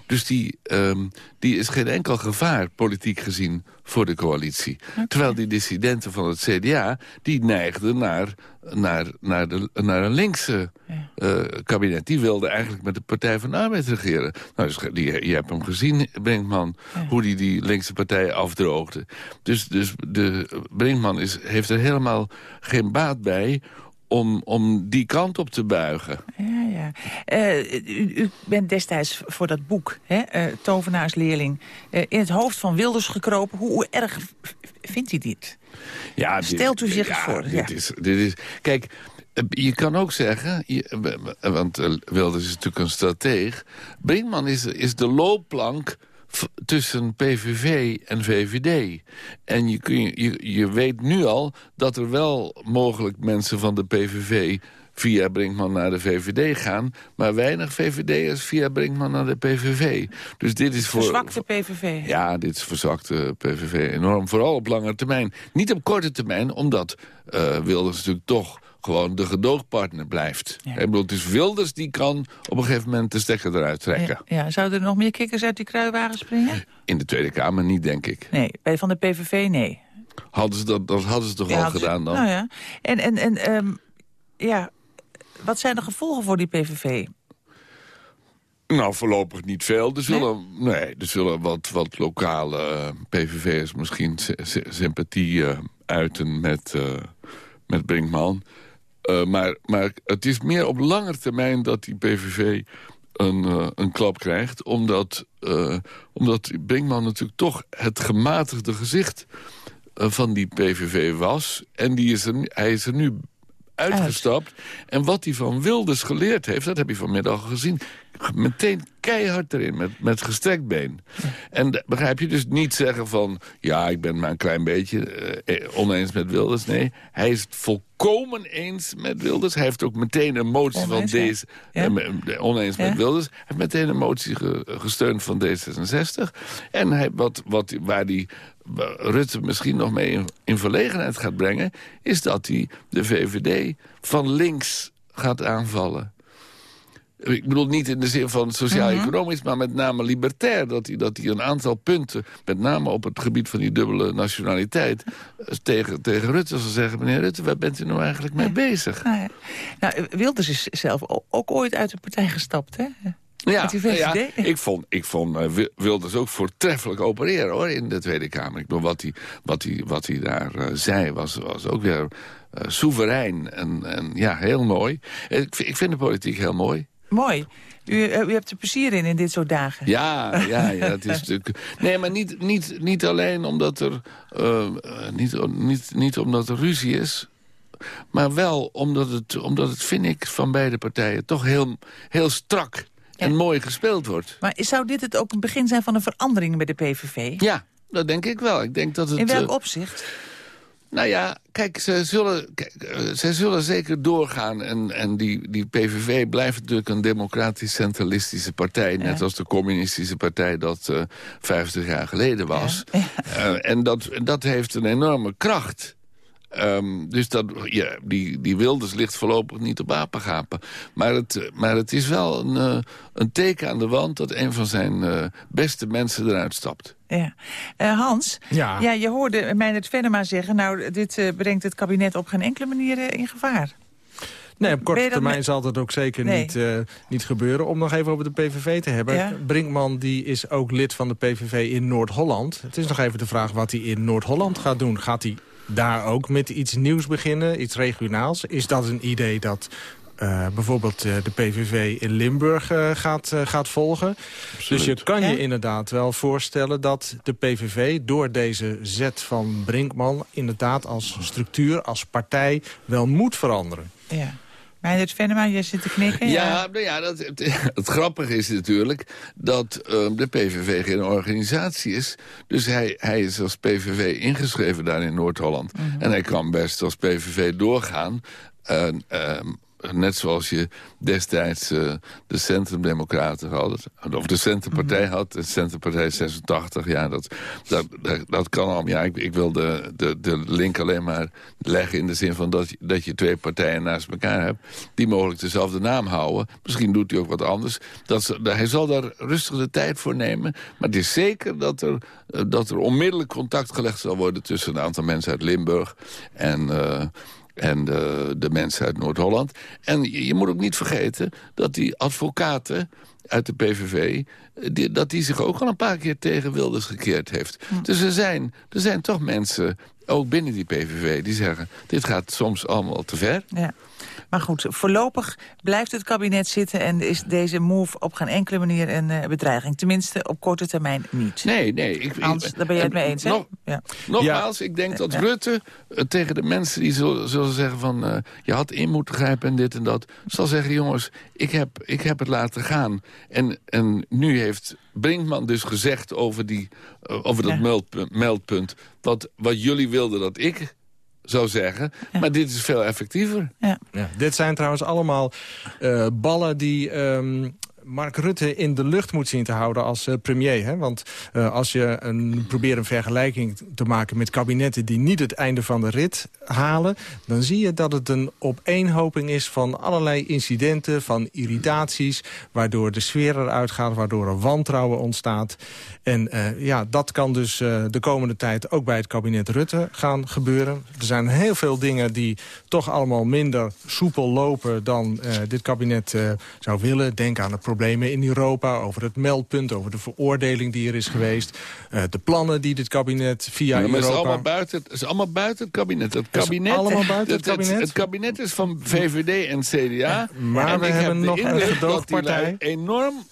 Dus die, um, die is geen enkel gevaar, politiek gezien, voor de coalitie. Terwijl die dissidenten van het CDA, die neigden naar, naar, naar, de, naar een linkse uh, kabinet. Die wilden eigenlijk met de Partij van de Arbeid regeren. Nou, dus die, je hebt hem gezien, Brinkman, ja. hoe die die linkse partij afdroogde. Dus, dus de, Brinkman is, heeft er helemaal geen baat bij om, om die kant op te buigen. Ja, ja. Uh, u, u, bent destijds voor dat boek, hè, uh, Tovenaarsleerling... Uh, in het hoofd van Wilders gekropen. Hoe, hoe erg vindt u dit? Ja, Stelt u zich ja, voor? Dit ja. is, dit is, kijk, je kan ook zeggen, je, want Wilders is natuurlijk een strateeg... Brinkman is, is de loopplank tussen PVV en VVD. En je, kun, je, je weet nu al dat er wel mogelijk mensen van de PVV via Brinkman naar de VVD gaan... maar weinig VVD'ers via Brinkman naar de PVV. Dus dit is voor... Verzwakte PVV. Ja, dit is verzwakte PVV enorm. Vooral op lange termijn. Niet op korte termijn, omdat uh, Wilders natuurlijk toch gewoon de gedoogpartner blijft. Ja. Ik bedoel, het is Wilders die kan op een gegeven moment de stekker eruit trekken. Ja, ja. Zouden er nog meer kikkers uit die kruiwagen springen? In de Tweede Kamer niet, denk ik. Nee, bij van de PVV nee. Hadden ze dat, dat hadden ze toch ja, al gedaan dan? Nou ja, en, en, en um, ja, wat zijn de gevolgen voor die PVV? Nou, voorlopig niet veel. Er zullen, nee? nee er zullen wat, wat lokale uh, PVV'ers misschien sympathie uh, uiten met, uh, met Brinkman. Uh, maar, maar het is meer op lange termijn dat die PVV een, uh, een klap krijgt. Omdat, uh, omdat Brinkman natuurlijk toch het gematigde gezicht van die PVV was. En die is er, hij is er nu uitgestapt. En wat hij van Wilders geleerd heeft, dat heb je vanmiddag gezien... meteen keihard erin, met, met gestrekt been. En begrijp je dus niet zeggen van... ja, ik ben maar een klein beetje uh, oneens met Wilders. Nee, hij is het volkomen eens met Wilders. Hij heeft ook meteen een motie oneens, van deze... Ja? Uh, oneens ja? met Wilders. Hij heeft meteen een motie ge, gesteund van D66. En hij, wat, wat, waar die Rutte misschien nog mee in, in verlegenheid gaat brengen... is dat hij de VVD van links gaat aanvallen. Ik bedoel niet in de zin van sociaal-economisch, maar met name libertair. Dat hij, dat hij een aantal punten, met name op het gebied van die dubbele nationaliteit... tegen, tegen Rutte zal zeggen, meneer Rutte, waar bent u nou eigenlijk mee bezig? Nou, ja. nou, Wilders is zelf ook ooit uit de partij gestapt, hè? Ja, ja, ik vond, ik vond uh, Wilders ook voortreffelijk opereren hoor, in de Tweede Kamer. Ik bedoel, wat hij, wat hij, wat hij daar uh, zei was, was ook weer uh, soeverein en, en ja, heel mooi. Ik, ik vind de politiek heel mooi. Mooi. U, u, hebt er plezier in, in dit soort dagen. Ja, ja, ja het is *laughs* natuurlijk... Nee, maar niet, niet, niet alleen omdat er... Uh, niet, niet, niet omdat er ruzie is... maar wel omdat het, omdat het, vind ik, van beide partijen... toch heel, heel strak ja. en mooi gespeeld wordt. Maar zou dit het ook een begin zijn van een verandering bij de PVV? Ja, dat denk ik wel. Ik denk dat het, in welk opzicht? Nou ja, kijk, ze zullen, kijk, ze zullen zeker doorgaan. En, en die, die PVV blijft natuurlijk een democratisch-centralistische partij. Net ja. als de communistische partij dat uh, 50 jaar geleden was. Ja. Uh, en dat, dat heeft een enorme kracht. Um, dus dat, ja, die, die Wilders ligt voorlopig niet op apengapen. Maar het, maar het is wel een, uh, een teken aan de wand... dat een van zijn beste mensen eruit stapt. Ja. Uh, Hans, ja. Ja, je hoorde Meijnerd Venema zeggen... nou, dit brengt het kabinet op geen enkele manier in gevaar. Nee, op korte termijn met... zal dat ook zeker nee. niet, uh, niet gebeuren. Om nog even over de PVV te hebben. Ja. Brinkman die is ook lid van de PVV in Noord-Holland. Het is nog even de vraag wat hij in Noord-Holland gaat doen. Gaat hij daar ook met iets nieuws beginnen, iets regionaals? Is dat een idee dat uh, bijvoorbeeld uh, de PVV in Limburg uh, gaat, gaat volgen. Absoluut. Dus je kan je inderdaad wel voorstellen dat de PVV... door deze zet van Brinkman inderdaad als structuur, als partij... wel moet veranderen. Ja. Meijnerd Venema, jij zit te knikken. Ja, ja. Nou ja dat, het, het, grappige is natuurlijk dat uh, de PVV geen organisatie is. Dus hij, hij is als PVV ingeschreven daar in Noord-Holland. Mm -hmm. En hij kan best als PVV doorgaan. Uh, uh, net zoals je destijds uh, de Centrumdemocraten had... of de Centrumpartij mhm. had, de Centrumpartij 86... ja, dat, dat, dat, kan al. Ja, ik, ik wil de, de, de link alleen maar leggen in de zin van... Dat, dat je twee partijen naast elkaar hebt... die mogelijk dezelfde naam houden. Misschien doet hij ook wat anders. Dat, hij zal daar rustig de tijd voor nemen. Maar het is zeker dat er, eh, dat er onmiddellijk contact gelegd zal worden... tussen een aantal mensen uit Limburg en... Uh, en de, de mensen uit Noord-Holland. En je, je, moet ook niet vergeten dat die advocaten uit de PVV... Die, dat die zich ook al een paar keer tegen Wilders gekeerd heeft. Dus er zijn, er zijn toch mensen, ook binnen die PVV... die zeggen, dit gaat soms allemaal te ver. Ja. Maar goed, voorlopig blijft het kabinet zitten... en is deze move op geen enkele manier een uh, bedreiging. Tenminste, op korte termijn niet. Nee, nee. Ik, Hans, daar ben je het mee eens, hè? Nog, ja. Nogmaals, ik denk dat Rutte uh, tegen de mensen die zullen, zullen zeggen van... Uh, je had in moeten grijpen en dit en dat... zal zeggen, jongens, ik heb, ik heb het laten gaan. En, en nu heeft Brinkman dus gezegd over, die, over dat ja. meldpunt, meldpunt... Wat, wat jullie wilden dat ik zou zeggen. Maar dit is veel effectiever. Ja. ja. Dit zijn trouwens allemaal uh, ballen die um, Mark Rutte in de lucht moet zien te houden als uh, premier. Hè? Want uh, als je een, probeert een vergelijking te maken met kabinetten... die niet het einde van de rit halen... dan zie je dat het een opeenhoping is van allerlei incidenten... van irritaties, waardoor de sfeer eruit gaat... waardoor er wantrouwen ontstaat. En uh, ja, dat kan dus de komende tijd ook bij het kabinet Rutte gaan gebeuren. Er zijn heel veel dingen die toch allemaal minder soepel lopen... dan dit kabinet zou willen. Denk aan het probleem problemen in Europa... over het meldpunt, over de veroordeling die er is geweest... Uh, de plannen die dit kabinet via ja, Europa... Het is, allemaal buiten, het is allemaal buiten het kabinet. Het kabinet, is allemaal buiten het, kabinet? Het, het, kabinet is van VVD en CDA. Ja, maar en we hebben nog een gedoogpartij... enorm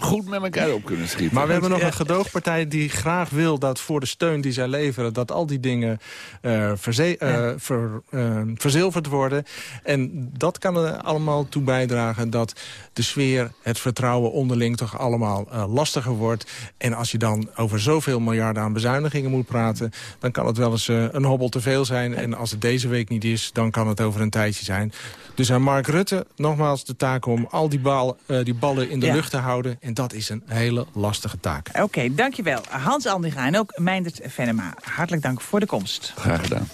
goed met elkaar op kunnen schieten. Maar we hebben nog een gedoogpartij die graag wil dat voor de steun die zij leveren... dat al die dingen uh, verze uh, ver, uh, verzilverd worden. En dat kan er allemaal toe bijdragen dat de sfeer, het vertrouwen onderling toch allemaal uh, lastiger wordt. En als je dan over zoveel miljarden aan bezuinigingen moet praten... dan kan het wel eens uh, een hobbel te veel zijn. En als het deze week niet is, dan kan het over een tijdje zijn. Dus aan Mark Rutte nogmaals de taak om al die, bal, uh, die ballen in de ja. lucht te houden. En dat is een hele lastige taak. Oké, okay, dankjewel. Hans Andiga en ook Meindert Venema. Hartelijk dank voor de komst. Graag gedaan.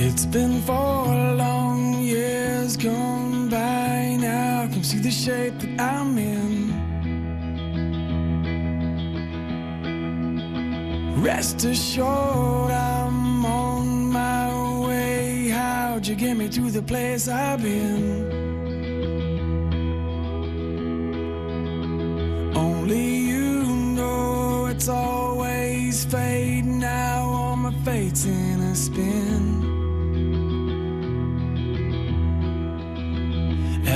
It's been long years gone by now. Can see the shape that I'm in. Rest assured, I'm on my way. How'd you get me to the place I've been? Only you know it's always fate now. All my fate's in a spin.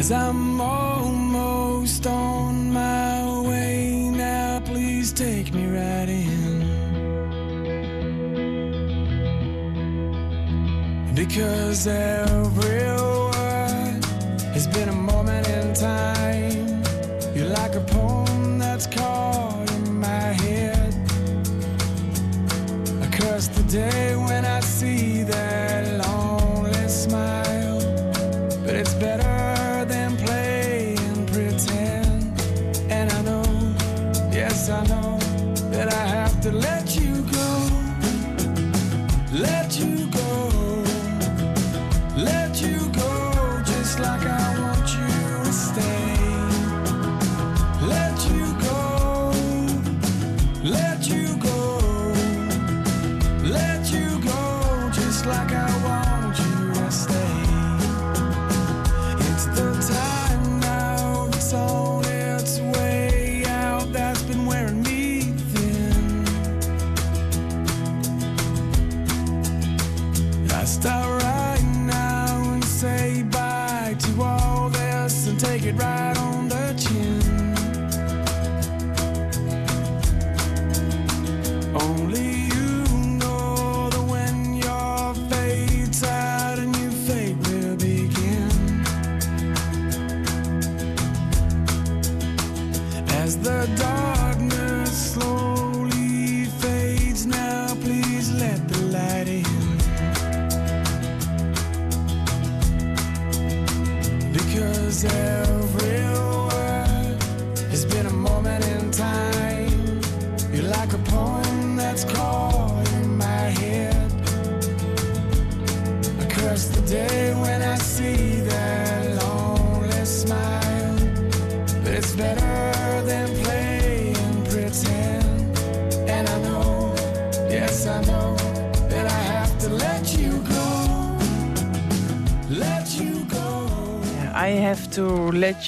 As I'm almost on my way now, please take me right in. Because every word has been a moment in time. You're like a poem that's caught in my head. Curse the day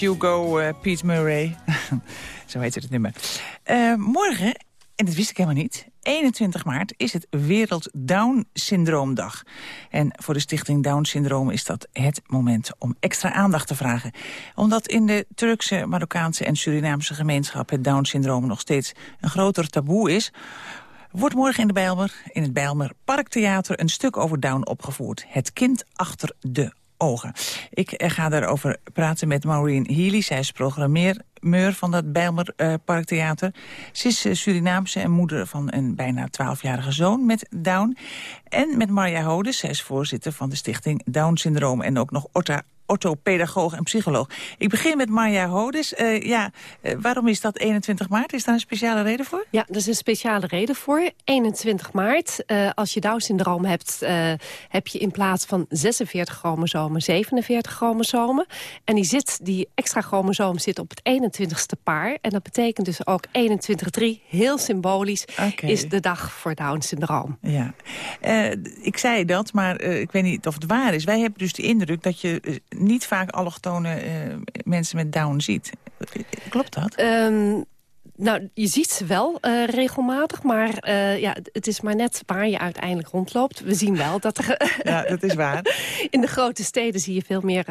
you go, uh, Pete Murray. *laughs* Zo heet het nummer. Uh, morgen, en dat wist ik helemaal niet... 21 maart is het Wereld Down Syndroomdag. En voor de stichting Down Syndroom is dat het moment om extra aandacht te vragen. Omdat in de Turkse, Marokkaanse en Surinaamse gemeenschap... het Down Syndroom nog steeds een groter taboe is... wordt morgen in de Bijlmer, in het Bijlmer Parktheater... een stuk over Down opgevoerd. Het kind achter de Ik eh, ga daarover praten met Maureen Healy. Zij is programmeur van dat Bijlmer uh, Parktheater. Ze is uh, Surinaamse en moeder van een bijna 12-jarige zoon met Down. En met Marja Hodes. Zij is voorzitter van de stichting Down Syndroom... en ook nog orta orthopedagoog en psycholoog. Ik begin met Marja Hodes. Uh, ja, uh, waarom is dat 21 maart? Is daar een speciale reden voor? Ja, er is een speciale reden voor. 21 maart, uh, als je Down-syndroom hebt... heb je in plaats van 46 chromosomen 47 chromosomen. En die, zit, die extra chromosoom zit op het 21ste paar. En dat betekent dus ook 21-3, heel symbolisch... Okay. is de dag voor Down-syndroom. Ja. ik zei dat, maar ik weet niet of het waar is. Wij hebben dus de indruk dat je niet vaak allochtone uh, mensen met Down ziet. Klopt dat? Um, nou, je ziet ze wel uh, regelmatig, maar uh, ja, het is maar net waar je uiteindelijk rondloopt. We zien wel dat er... *laughs* ja, dat is waar. *laughs* In de grote steden zie je veel meer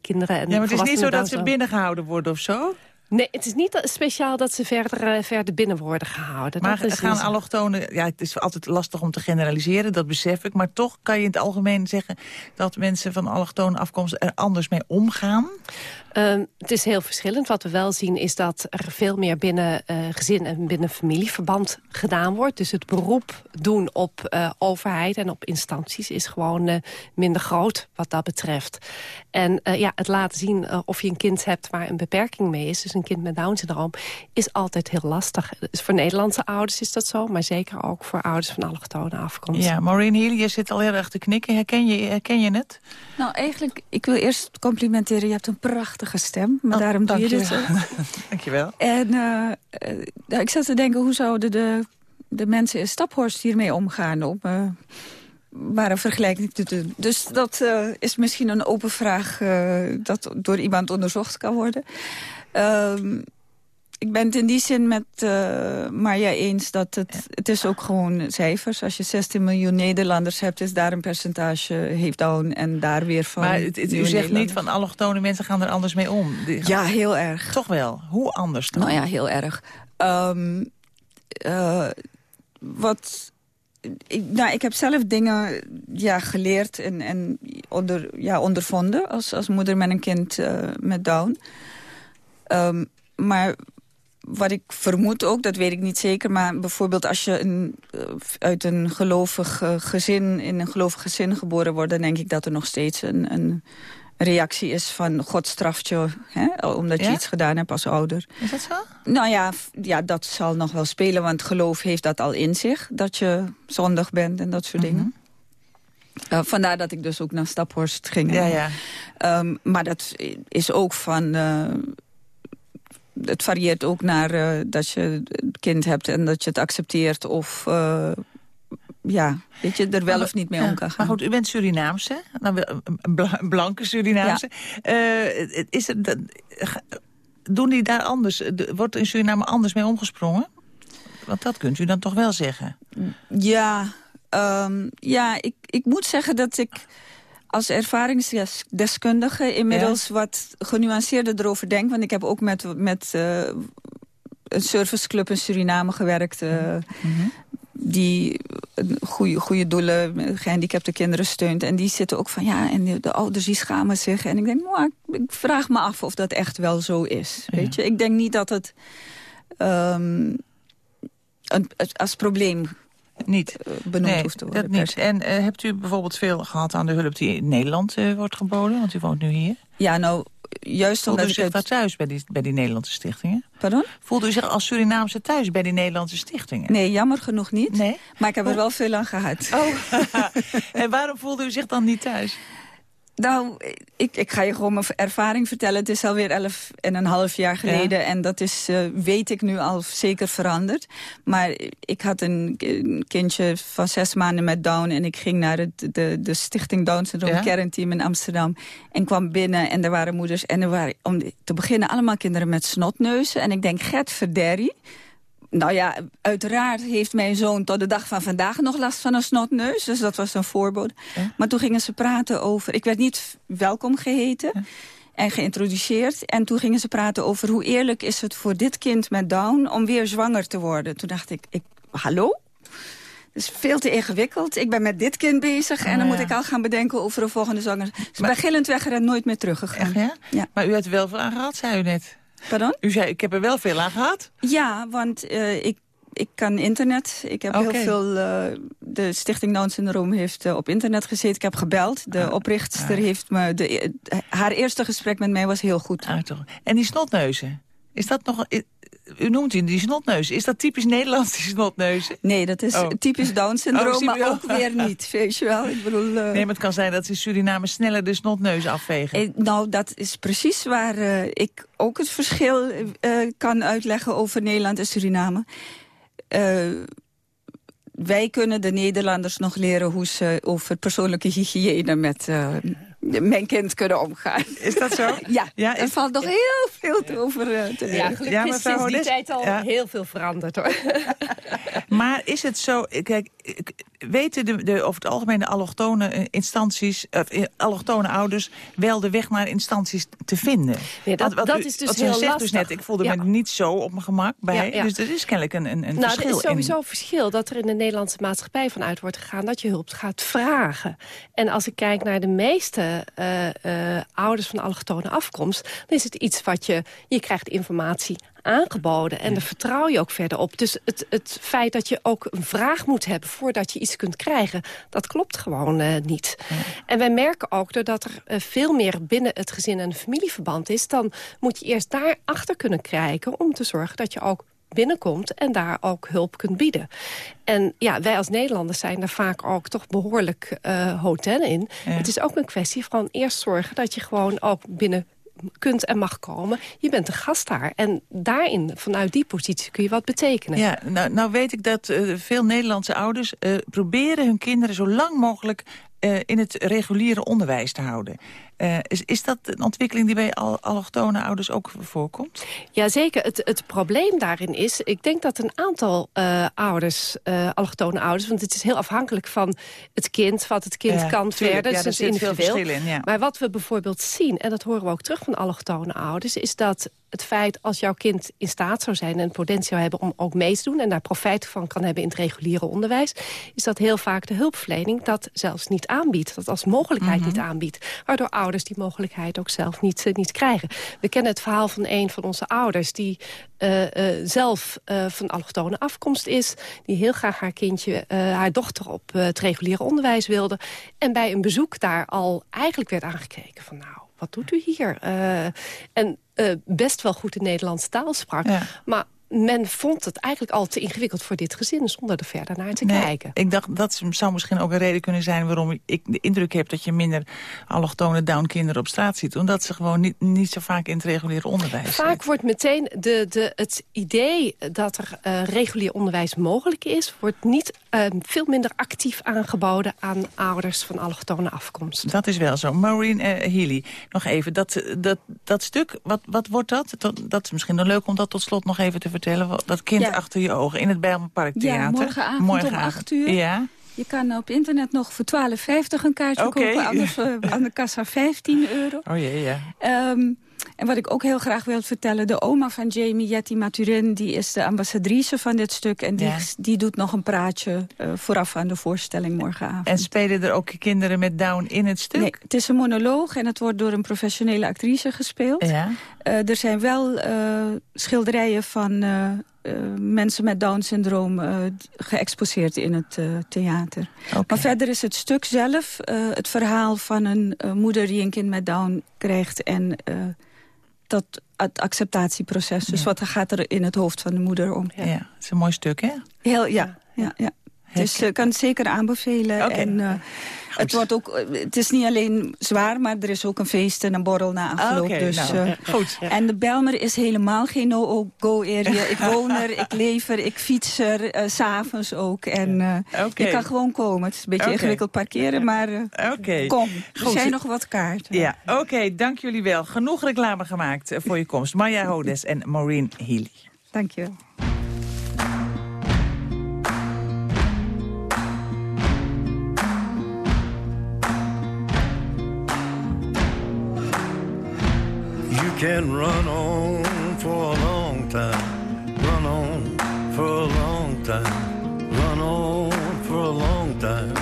kinderen en Ja, maar het is niet zo dat ze binnengehouden worden of zo? Nee, het is niet speciaal dat ze verder, verder binnen worden gehouden. Maar dat is gaan allochtonen... Ja, het is altijd lastig om te generaliseren, dat besef ik. Maar toch kan je in het algemeen zeggen... dat mensen van allochtone afkomst er anders mee omgaan? Um, het is heel verschillend. Wat we wel zien is dat er veel meer binnen uh, gezin en binnen familieverband gedaan wordt. Dus het beroep doen op uh, overheid en op instanties is gewoon uh, minder groot wat dat betreft. En ja, het laten zien of je een kind hebt waar een beperking mee is, dus een kind met Down-syndroom, is altijd heel lastig. Dus voor Nederlandse ouders is dat zo, maar zeker ook voor ouders van allochtone afkomst. Ja, Maureen Healy, je zit al heel erg te knikken. Herken je, herken je het? Nou, eigenlijk, ik wil eerst complimenteren. Je hebt een prachtige stem, maar oh, daarom doe je dit *laughs* dankjewel. En uh, uh, ik zat te denken, hoe zouden de, de mensen in Staphorst hiermee omgaan? Om uh, maar een vergelijking te doen. Dus dat is misschien een open vraag dat door iemand onderzocht kan worden. Ehm, ik ben het in die zin met uh, Marja eens dat het, het is ook gewoon cijfers. Als je 16 miljoen Nederlanders hebt, is daar een percentage heeft down en daar weer van. Maar het, het, u zegt niet van allochtone mensen gaan er anders mee om. Ja, heel erg. Toch wel. Hoe anders dan? Nou ja, heel erg. Um, uh, wat... Ik, nou, ik heb zelf dingen ja, geleerd en, en onder, ja, ondervonden als, als moeder met een kind uh, met Down. Um, maar wat ik vermoed ook, dat weet ik niet zeker... maar bijvoorbeeld als je een, uit een gelovig gezin... in een gelovig gezin geboren wordt... dan denk ik dat er nog steeds een, een reactie is van... God straft je, hè, omdat ja? je iets gedaan hebt als ouder. Is dat zo? Nou ja, ja, dat zal nog wel spelen, want geloof heeft dat al in zich. Dat je zondig bent en dat soort mm -hmm. dingen. Uh, vandaar dat ik dus ook naar Staphorst ging. Ja, ja. Um, maar dat is ook van... Uh, het varieert ook naar uh, dat je een kind hebt en dat je het accepteert of uh, ja, weet je, er wel of niet mee om kan gaan. Maar goed, u bent Surinaamse, nou, een blanke Surinaamse. Ja. Uh, is het, doen die daar anders, wordt in Suriname anders mee omgesprongen? Want dat kunt u dan toch wel zeggen? Ja, um, ja ik, ik moet zeggen dat ik als ervaringsdeskundige inmiddels ja. wat genuanceerder erover denk. Want ik heb ook met, met uh, een serviceclub in Suriname gewerkt... Uh, mm -hmm. die goede, goede doelen, gehandicapte kinderen steunt. En die zitten ook van, ja, en de, de ouders die schamen zich. En ik denk, nou, ik vraag me af of dat echt wel zo is. Ja. Weet je? Ik denk niet dat het um, een, als probleem niet benoemd nee, hoeft te worden. Dat niet. En uh, hebt u bijvoorbeeld veel gehad aan de hulp die in Nederland uh, wordt geboden? Want u woont nu hier. Ja, nou, juist Voelde omdat u ik zich daar thuis bij die, bij die Nederlandse stichtingen? Pardon? Voelde u zich als Surinaamse thuis bij die Nederlandse stichtingen? Nee, jammer genoeg niet. Nee? Maar ik heb er wel veel aan gehad. Oh. *laughs* en waarom voelde u zich dan niet thuis? Nou, ik, ik ga je gewoon mijn ervaring vertellen. Het is alweer elf en een half jaar geleden. En dat is, eh, weet ik nu al zeker veranderd. Maar ik had een, kindje van zes maanden met Down. En ik ging naar het, de, de Stichting Down Syndrome Ja? kernteam in Amsterdam. En kwam binnen en er waren moeders. En er waren om te beginnen allemaal kinderen met snotneuzen. En ik denk, Gert Verderri. Nou ja, uiteraard heeft mijn zoon tot de dag van vandaag nog last van een snotneus. Dus dat was een voorbode. Maar toen gingen ze praten over... Ik werd niet welkom geheten en geïntroduceerd. En toen gingen ze praten over hoe eerlijk is het voor dit kind met Down... om weer zwanger te worden. Toen dacht ik, ik hallo? Dat is veel te ingewikkeld. Ik ben met dit kind bezig en dan moet ik al gaan bedenken over een volgende zwanger. Dus bij gillend weggerend nooit meer teruggegaan. Echt, ja? Maar u er wel veel aan gehad, zei u net. Pardon? U zei, ik heb er wel veel aan gehad. Ja, want eh, ik, ik kan internet. Ik heb heel veel... eh, de Stichting Down Syndroom heeft eh, op internet gezeten. Ik heb gebeld. De oprichtster heeft me... De, haar eerste gesprek met mij was heel goed. Ah, toch. En die snotneuzen, is dat nog... U noemt die, die snotneuzen. Is dat typisch Nederlands, die snotneuzen? Nee, dat is Oh. typisch Down Oh, maar ook weer niet. Weet je wel? Ik bedoel... eh, Nee, maar het kan zijn dat ze in Suriname sneller de snotneuzen afvegen. Eh, nou, dat is precies waar eh, ik ook het verschil kan uitleggen over Nederland en Suriname. Wij kunnen de Nederlanders nog leren hoe ze over persoonlijke hygiëne met mijn kind kunnen omgaan. Is dat zo? *laughs* ja, Ja, er valt nog heel veel te over eh, te leren. Ja, gelukkig is sinds die tijd al Ja. heel veel veranderd hoor. *laughs* Maar is het zo, kijk, weten de, de, over het algemeen de allochtone eh, instanties, of eh, allochtone ouders, wel de weg naar instanties te vinden? Dat- wat dat is dus wat heel dus lastig. net, ik voelde Ja. me niet zo op mijn gemak bij. Ja. Dus er is kennelijk een, een, nou, verschil er is sowieso in. een verschil dat er in de Nederlandse maatschappij van uit wordt gegaan dat je hulp gaat vragen. En als ik kijk naar de meeste eh, ouders van allochtone afkomst, dan is het iets wat je, je krijgt informatie aangeboden en daar vertrouw je ook verder op. Dus het, het feit dat je ook een vraag moet hebben voordat je iets kunt krijgen, dat klopt gewoon eh, niet. En wij merken ook doordat er eh, veel meer binnen het gezin en familieverband is, dan moet je eerst daarachter kunnen kijken om te zorgen dat je ook binnenkomt en daar ook hulp kunt bieden. En ja, wij als Nederlanders zijn daar vaak ook toch behoorlijk eh hotel in. Het is ook een kwestie van eerst zorgen dat je gewoon ook binnen kunt en mag komen. Je bent een gast daar. En daarin, vanuit die positie, kun je wat betekenen. Ja, nou, nou weet ik dat eh, veel Nederlandse ouders eh, proberen hun kinderen zo lang mogelijk eh, in het reguliere onderwijs te houden. Eh, is, is dat een ontwikkeling die bij al, allochtone ouders ook voorkomt? Jazeker, het, het probleem daarin is... ik denk dat een aantal eh, ouders, eh allochtone ouders... want het is heel afhankelijk van het kind, wat het kind kan tuurlijk. verder. Ja, dus is zit veel verschil in, ja. Maar wat we bijvoorbeeld zien, en dat horen we ook terug van allochtone ouders... is dat het feit als jouw kind in staat zou zijn en potentie zou hebben... om ook mee te doen en daar profijt van kan hebben in het reguliere onderwijs... is dat heel vaak de hulpverlening dat zelfs niet aanbiedt. Dat als mogelijkheid Mhm. niet aanbiedt. Waardoor ouders die mogelijkheid ook zelf niet, eh, niet krijgen. We kennen het verhaal van een van onze ouders... die eh, eh, zelf van allochtone afkomst is. Die heel graag haar kindje, haar dochter op het reguliere onderwijs wilde. En bij een bezoek daar al eigenlijk werd aangekeken van... nou, wat doet u hier? En best wel goed de Nederlandse taal sprak. Maar men vond het eigenlijk al te ingewikkeld voor dit gezin... zonder er verder naar te Nee, kijken. Ik dacht, dat zou misschien ook een reden kunnen zijn... waarom ik de indruk heb dat je minder allochtone down-kinderen op straat ziet. Omdat ze gewoon niet, niet zo vaak in het reguliere onderwijs Vaak wordt meteen de, de, het idee dat er eh, regulier onderwijs mogelijk is... wordt niet eh, veel minder actief aangeboden aan ouders van allochtone afkomst. Dat is wel zo. Maureen eh, Healy, nog even. Dat, dat, dat stuk, wat, wat wordt dat? dat? Dat is misschien nog leuk om dat tot slot nog even te vertellen. Wat- Dat kind Ja. achter je ogen in het Bijlmerpark Theater. Ja, morgenavond om 8 uur. Ja. Je kan op internet nog voor 12,50 een kaartje kopen. Anders *laughs* eh, aan de kassa 15 euro. Oh jee, ja. Ehm, en wat ik ook heel graag wil vertellen... de oma van Jamie, Jetty Maturin... die is de ambassadrice van dit stuk. En die, Ja. die doet nog een praatje eh, vooraf aan de voorstelling morgenavond. En spelen er ook kinderen met Down in het stuk? Nee, het is een monoloog en het wordt door een professionele actrice gespeeld. Ja. Eh, er zijn wel eh, schilderijen van mensen met Down-syndroom geëxposeerd in het theater. Maar verder is het stuk zelf het verhaal van een moeder die een kind met Down krijgt... en dat het acceptatieproces. Dus wat gaat er in het hoofd van de moeder om? Ja, het is een mooi stuk, hè? Heel, ja, ja, ja. Dus ik kan het zeker aanbevelen. En, uh, het, wordt ook, eh, het is niet alleen zwaar, maar er is ook een feest en een borrel na afloop. Ah, dus, nou, uh, goed. En de Belmer is helemaal geen no-go area. ik woon er, ik *laughs* leef er, ik fiets er, uh, s'avonds ook. En je kan gewoon komen. Het is een beetje okay. ingewikkeld parkeren, maar kom. Er zijn nog wat kaarten. Ja, oké, dank jullie wel. Genoeg reclame gemaakt voor je komst. Maya Hodes en Maureen Healy. Dank je wel. Can run on for a long time, run on for a long time, run on for a long time.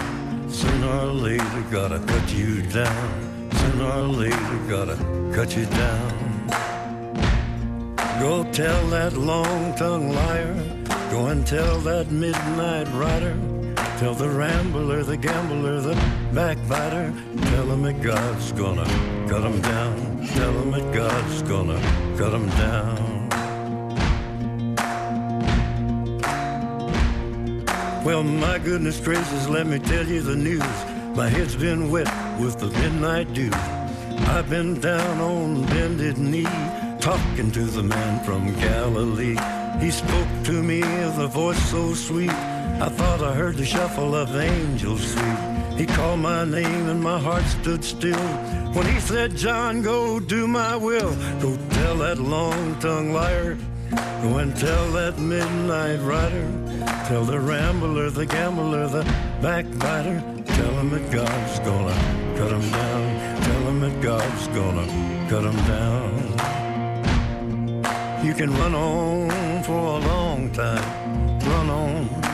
Sooner or later, gotta cut you down. Sooner or later, gotta cut you down. Go tell that long tongued liar, go and tell that midnight rider. Tell the rambler, the gambler, the backbiter, tell him that God's gonna cut him down. Tell him that God's gonna cut him down. Well, my goodness gracious, let me tell you the news. My head's been wet with the midnight dew. I've been down on bended knee, talking to the man from Galilee. He spoke to me with a voice so sweet. I thought I heard the shuffle of angels sweet. He called my name and my heart stood still. When he said, John, go do my will. Go tell that long-tongued liar. Go and tell that midnight rider. Tell the rambler, the gambler, the backbiter. Tell him that God's gonna cut him down. Tell him that God's gonna cut him down. You can run on for a long time. Run on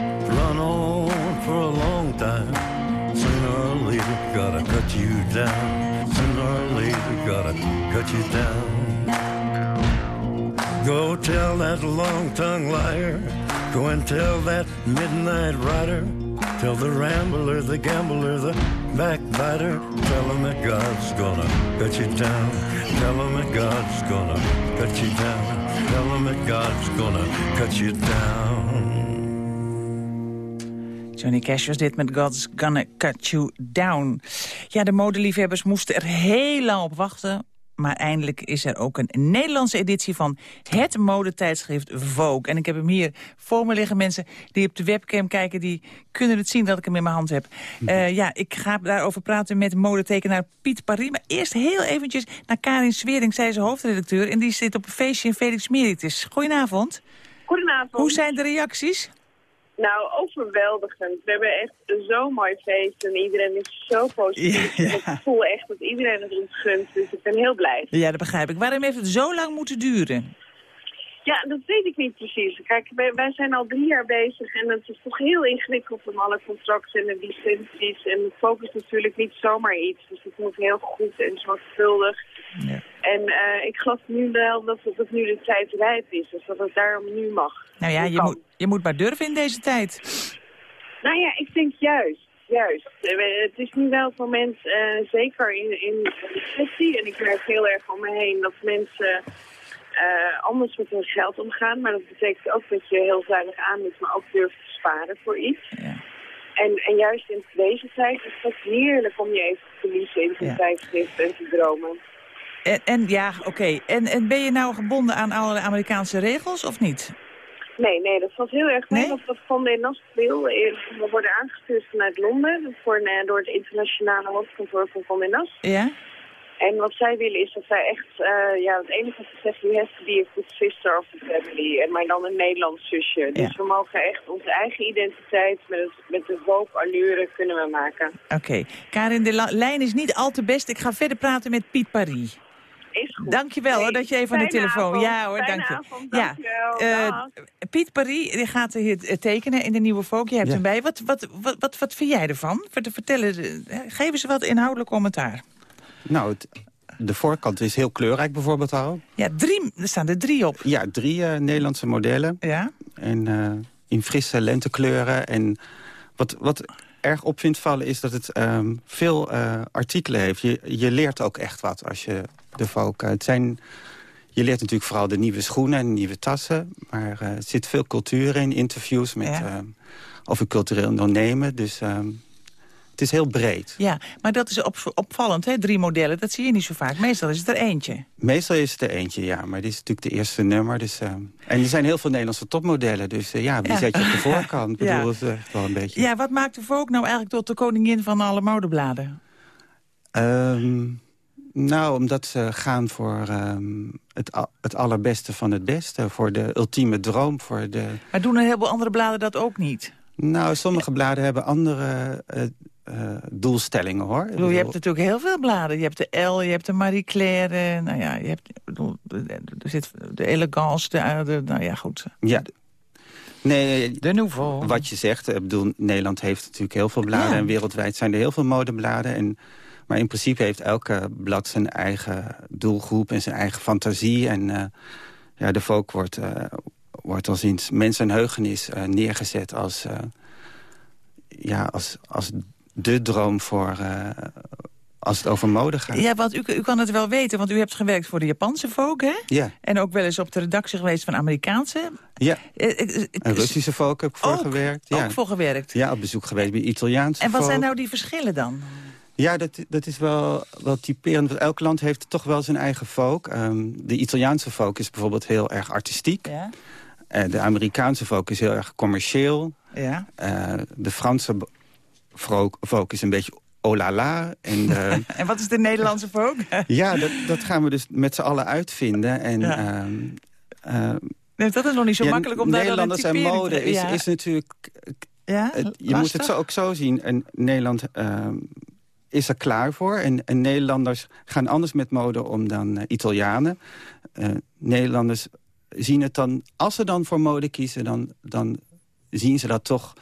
Run on for a long time. Sooner or later, gotta cut you down. Sooner or later, gotta cut you down. Go tell that long-tongued liar. Go and tell that midnight rider. Tell the rambler, the gambler, the backbiter. Tell him that God's gonna cut you down. Tell him that God's gonna cut you down. Tell him that God's gonna cut you down. Johnny Cash was dit met God's Gonna Cut You Down. Ja, de modeliefhebbers moesten er heel lang op wachten. Maar eindelijk is er ook een Nederlandse editie van het modetijdschrift Vogue. En ik heb hem hier voor me liggen. Mensen die op de webcam kijken, die kunnen het zien dat ik hem in mijn hand heb. Uh, ja, ik ga daarover praten met modetekenaar Piet Paris. Maar eerst heel eventjes naar Karin Swering. Zij is hoofdredacteur en die zit op een feestje in Felix Meritis. Goedenavond. Goedenavond. Hoe zijn de reacties? Nou, overweldigend. We hebben echt zo'n mooi feest en iedereen is zo positief. Ja, ja. Ik voel echt dat iedereen het ons gunt, dus ik ben heel blij. Ja, dat begrijp ik. Waarom heeft het zo lang moeten duren? Ja, dat weet ik niet precies. Kijk, wij, wij zijn al drie jaar bezig en het is toch heel ingewikkeld om alle contracten en licenties. En het focus natuurlijk niet zomaar iets, dus het moet heel goed en zorgvuldig. Ja. En uh, ik geloof nu wel dat, dat nu de tijd rijp is, dus dat het daarom nu mag. Nou ja, je moet, je moet maar durven in deze tijd. Nou ja, ik denk juist. Juist. Het is nu wel het moment, uh, zeker in, in de en ik merk heel erg om me heen dat mensen uh, anders met hun geld omgaan. Maar dat betekent ook dat je heel zuinig aan moet, maar ook durft te sparen voor iets. Ja. En, en juist in deze tijd is het heerlijk om je even te verliezen in Ja. tijdschrift en te dromen. En, en ja, oké. En, en ben je nou gebonden aan alle Amerikaanse regels of niet? Nee, nee, dat valt heel erg mee. Nee? Want dat Nast wil. eh, We worden aangestuurd vanuit Londen voor, eh, door het internationale hoofdkantoor van Condé Nast. Ja? En wat zij willen is dat zij echt, eh, ja, het enige wat ze zeggen, you have to be a good sister of the family. En maar dan een Nederlands zusje. Dus we mogen echt onze eigen identiteit met, het, met de woke allure kunnen we maken. Oké. Karin, de lijn is niet al te best. Ik ga verder praten met Piet Paris. Is goed. Dankjewel hoor, dat je even aan de telefoon... avond. Ja hoor, dank je. avond, ja. dankjewel. eh, Dag. Piet Paris die gaat hier eh, tekenen in de nieuwe Volk. Je hebt Ja. hem bij. Wat, wat, wat, wat, wat vind jij ervan? Vert- Vertellen, eh, geef eens wat inhoudelijk commentaar. Nou, het- de voorkant is heel kleurrijk bijvoorbeeld al. Ja, drie, er staan er drie op. Ja, drie eh, Nederlandse modellen. Ja. En eh, in frisse lentekleuren. En wat, wat erg op vindt vallen is dat het ehm, veel eh, artikelen heeft. Je, je leert ook echt wat als je de Volk... het zijn, je leert natuurlijk vooral de nieuwe schoenen en nieuwe tassen. Maar er zit veel cultuur in, interviews met Ja. ehm, over cultureel ondernemen. Dus ehm, het is heel breed. Ja, maar dat is op, opvallend, hè? Drie modellen, dat zie je niet zo vaak. Meestal is het er eentje. Meestal is het er eentje, ja. Maar dit is natuurlijk de eerste nummer. Dus, eh, en er zijn heel veel Nederlandse topmodellen. Dus eh, ja, wie Ja. zet je op de voorkant? Ik *laughs* Ja. bedoel, dat is echt wel een beetje... Ja, wat maakt de Vogue nou eigenlijk tot de koningin van alle modebladen? Ehm, nou, omdat ze gaan voor ehm, het, het allerbeste van het beste. Voor de ultieme droom. Voor de... Maar doen een heleboel andere bladen dat ook niet? Nou, sommige bladen hebben andere eh, eh, doelstellingen, hoor. Ik bedoel, je hebt natuurlijk heel veel bladen. Je hebt de L, je hebt de Marie Claire. eh, Nou ja, je hebt bedoel, er zit de Elegance, de, eh, de- nou ja, goed. Ja. Nee, de Nouveau. Wat je zegt, ik bedoel, Nederland heeft natuurlijk heel veel bladen... Ja. en wereldwijd zijn er heel veel modebladen. En, maar in principe heeft elke blad zijn eigen doelgroep en zijn eigen fantasie. En eh, ja, de Volk wordt, eh, wordt al sinds mens en heugenis eh, neergezet als, eh, ja, als, als de droom voor... eh, als het over mode gaat. Ja, want u, u kan het wel weten, want u hebt gewerkt voor de Japanse Vogue, hè? Ja. En ook wel eens op de redactie geweest van Amerikaanse. Ja, Eh, eh, een Russische Volk heb ik voor Ook, gewerkt. Ja. ook voor gewerkt. Ja, op bezoek geweest bij Italiaanse En wat zijn nou die verschillen dan? Ja, dat, dat is wel, wel typerend. Want elk land heeft toch wel zijn eigen folk. Ehm, de Italiaanse folk is bijvoorbeeld heel erg artistiek. Ja. De Amerikaanse folk is heel erg commercieel. Ja. De Franse folk, folk is een beetje oh la la. En de, *laughs* En wat is de Nederlandse Vogue? *laughs* ja, dat, dat gaan we dus met z'n allen uitvinden. En, Ja. ehm, Nee, dat is nog niet zo ja, makkelijk om daar dan een Nederlanders en mode te- is, ja. is natuurlijk... Ja, het- je moet het zo, ook zo zien. En Nederland ehm, is er klaar voor. En, en Nederlanders gaan anders met mode om dan eh, Italianen. Eh, Nederlanders zien het dan... Als ze dan voor mode kiezen, dan, dan zien ze dat toch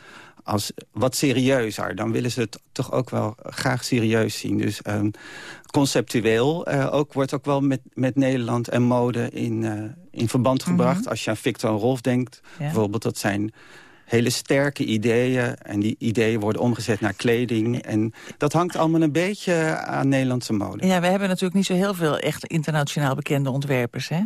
als wat serieuzer. Dan willen ze het toch ook wel graag serieus zien. Dus ehm, conceptueel eh, ook, wordt ook wel met, met Nederland en mode in, eh, in verband gebracht. Als je aan Victor en Rolf denkt, Ja. bijvoorbeeld... dat zijn hele sterke ideeën. En die ideeën worden omgezet naar kleding. En dat hangt allemaal een beetje aan Nederlandse mode. Ja, we hebben natuurlijk niet zo heel veel echt internationaal bekende ontwerpers, hè?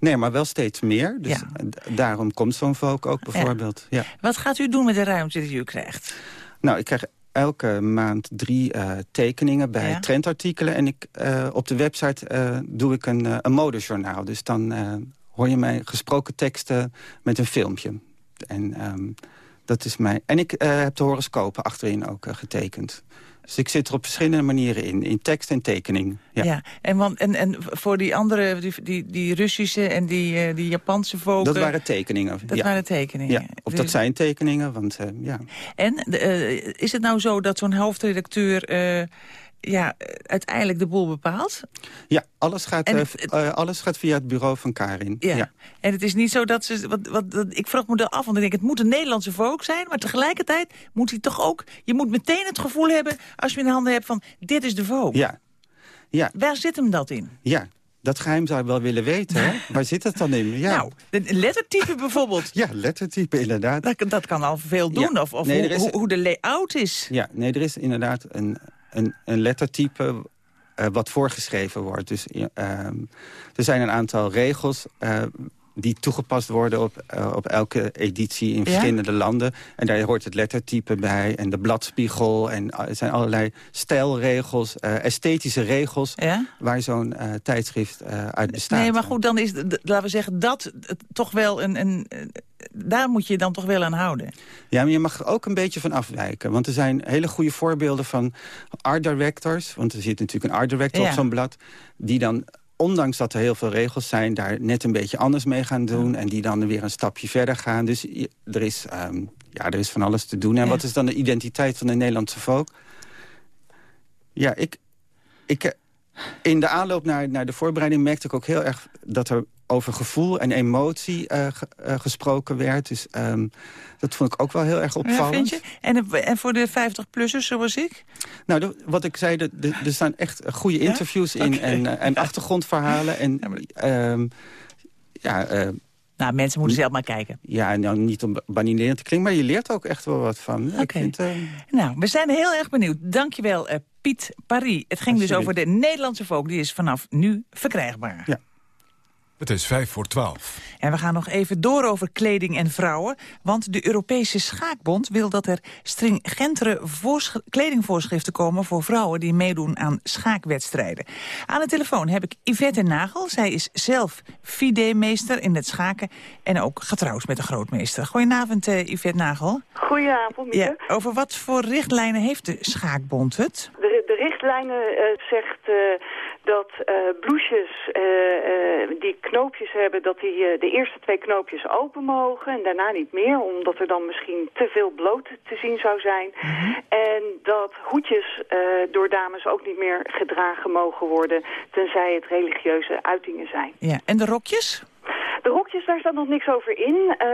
Nee, maar wel steeds meer. Dus Ja. daarom komt zo'n volk ook bijvoorbeeld. Ja. Wat gaat u doen met de ruimte die u krijgt? Nou, ik krijg elke maand drie eh, tekeningen bij Ja. trendartikelen. En ik, eh, op de website eh, doe ik een, een modejournaal. Dus dan hoor je mij gesproken teksten met een filmpje. En ehm, dat is mij. En ik eh, heb de horoscopen achterin ook eh, getekend. Dus ik zit er op verschillende manieren in. In tekst en tekening. Ja. Ja, en, want, en, en voor die andere, die, die, die Russische en die, eh, die Japanse Vogue... Dat waren tekeningen. Dat ja. waren tekeningen. Ja, of dat zijn tekeningen, want ja. En is het nou zo dat zo'n hoofdredacteur ja, uiteindelijk de boel bepaalt? Ja, alles gaat, eh, het- eh, alles gaat via het bureau van Karin. Ja. En het is niet zo dat ze... Wat, wat, dat- ik vraag me er af, want ik denk, het moet een Nederlandse Vogue zijn... maar tegelijkertijd moet hij toch ook... Je moet meteen het gevoel hebben, als je in de handen hebt van... dit is de Vogue. Ja. Ja. Waar zit hem dat in? Ja, dat geheim zou ik wel willen weten. Hè? *laughs* Waar zit het dan in? Ja. Nou, de lettertype bijvoorbeeld. *laughs* Ja, lettertype inderdaad. Dat, dat kan al veel doen. Ja. Of, of Nee, hoe, is- hoe, hoe de layout is. Ja, nee, er is inderdaad een, een, lettertype eh, wat voorgeschreven wordt. Dus eh, ehm, er zijn een aantal regels eh, die toegepast worden op, eh, op elke editie in Ja? verschillende landen. En daar hoort het lettertype bij en de bladspiegel. En eh, er zijn allerlei stijlregels, eh, esthetische regels... waar zo'n eh, tijdschrift eh, uit bestaat. Nee, maar goed, dan is, laten we zeggen, dat eh, toch wel een, een... eh, Daar moet je je dan toch wel aan houden. Ja, maar je mag er ook een beetje van afwijken. Want er zijn hele goede voorbeelden van art directors. Want er zit natuurlijk een art director Ja. op zo'n blad. Die dan, ondanks dat er heel veel regels zijn... daar net een beetje anders mee gaan doen. En die dan weer een stapje verder gaan. Dus er is, ehm, ja, er is van alles te doen. En Ja. wat is dan de identiteit van de Nederlandse volk? Ja, ik... ik eh, in de aanloop naar, naar de voorbereiding merkte ik ook heel erg... dat er over gevoel en emotie eh, ge- eh, gesproken werd. Dus ehm, dat vond ik ook wel heel erg Ja, opvallend. vind je? En, en voor de 50-plussers zoals ik? Nou, de- wat ik zei, de, de- er staan echt goede Ja? interviews in en, eh, en achtergrondverhalen. En, ehm, ja, eh, nou, mensen moeten zelf maar kijken. Ja, nou, niet om baninerend te klinken, maar je leert ook echt wel wat van. Oké. vind, eh, Nou, we zijn heel erg benieuwd. Dankjewel, eh Piet Paris. Het ging dus over de Nederlandse folk. Die is vanaf nu verkrijgbaar. Ja. Het is vijf voor twaalf. En we gaan nog even door over kleding en vrouwen. Want de Europese Schaakbond wil dat er stringentere voorsch- kledingvoorschriften komen... voor vrouwen die meedoen aan schaakwedstrijden. Aan de telefoon heb ik Yvette Nagel. Zij is zelf FIDE-meester in het schaken... en ook getrouwd met een grootmeester. Goedenavond, eh, Yvette Nagel. Goedenavond, Ja, Mieke. over wat voor richtlijnen heeft de Schaakbond het? De, de richtlijnen eh, zegt eh, dat eh blouses eh, eh, die knoopjes hebben, dat die de eerste twee knoopjes open mogen en daarna niet meer, omdat er dan misschien te veel bloot te zien zou zijn. En dat hoedjes door dames ook niet meer gedragen mogen worden, tenzij het religieuze uitingen zijn. Ja, en de rokjes? De rokjes, daar staat nog niks over in, eh,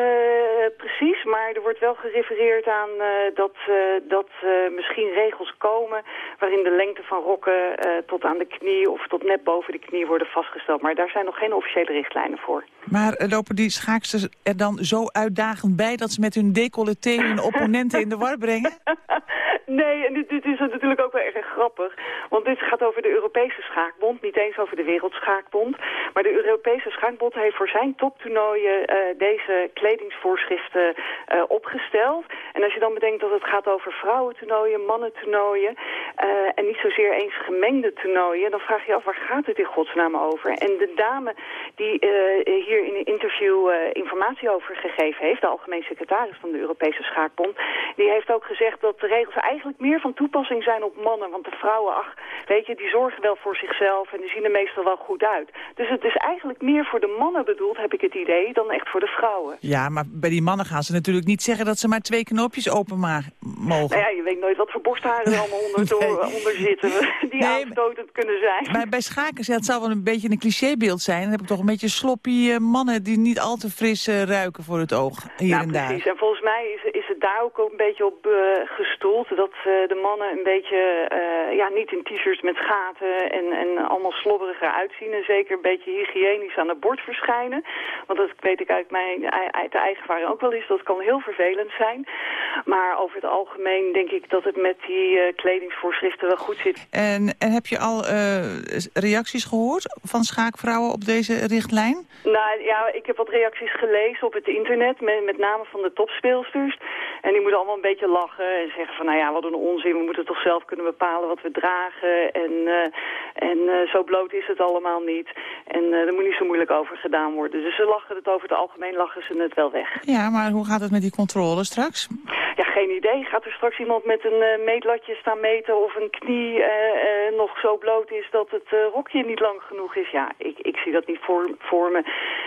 precies. Maar er wordt wel gerefereerd aan eh, dat, eh, dat misschien regels komen... waarin de lengte van rokken tot aan de knie of tot net boven de knie worden vastgesteld. Maar daar zijn nog geen officiële richtlijnen voor. Maar lopen die schaaksters er dan zo uitdagend bij... dat ze met hun decolleté hun opponenten in de war brengen? *laughs* Nee, en dit, dit is natuurlijk ook wel erg grappig. Want dit gaat over de Europese Schaakbond, niet eens over de Wereldschaakbond. Maar de Europese Schaakbond heeft voor zijn toptoernooien eh, deze kledingsvoorschriften eh, opgesteld. En als je dan bedenkt dat het gaat over vrouwentoernooien, mannentoernooien... eh, en niet zozeer eens gemengde toernooien... dan vraag je af, waar gaat het in godsnaam over? En de dame die hier in een interview informatie over gegeven heeft... de algemeen secretaris van de Europese Schaakbond... die heeft ook gezegd dat de regels eigenlijk meer van toepassing zijn op mannen. Want de vrouwen, ach, weet je, die zorgen wel voor zichzelf... en die zien er meestal wel goed uit. Dus het is eigenlijk meer voor de mannen bedoeld, heb ik het idee... dan echt voor de vrouwen. Ja, maar bij die mannen gaan ze natuurlijk niet zeggen... dat ze maar twee knoopjes open ma- mogen. Nou ja, je weet nooit wat voor borstharen er allemaal onder, *laughs* onder zitten... *laughs* die aanstotend kunnen zijn. Maar bij schaken, ja, het zal wel een beetje een clichébeeld zijn. Dan heb ik toch een beetje sloppy eh, mannen... die niet al te fris eh, ruiken voor het oog, hier nou, en daar. precies. En volgens mij is, daar ook een beetje op eh, gestoeld. Dat eh, de mannen een beetje, eh, ja, niet in t-shirts met gaten en, en allemaal slobberig eruit zien. En zeker een beetje hygiënisch aan het bord verschijnen. Want dat weet ik uit, mijn, uit de eigen ervaring ook wel eens. Dat kan heel vervelend zijn. Maar over het algemeen denk ik dat het met die kledingsvoorschriften wel goed zit. En, en heb je al reacties gehoord van schaakvrouwen op deze richtlijn? Nou ja, ik heb wat reacties gelezen op het internet, met, met name van de topspeelsters. En die moeten allemaal een beetje lachen en zeggen van, nou ja, wat een onzin. We moeten toch zelf kunnen bepalen wat we dragen. En, eh, en eh, zo bloot is het allemaal niet. En eh er moet niet zo moeilijk over gedaan worden. Dus ze lachen het over het algemeen, lachen ze het wel weg. Ja, maar hoe gaat het met die controle straks? Ja, geen idee. Gaat er straks iemand met een meetlatje staan meten of een knie nog zo bloot is dat het rokje niet lang genoeg is? Ja, ik, ik zie dat niet voor, voor me.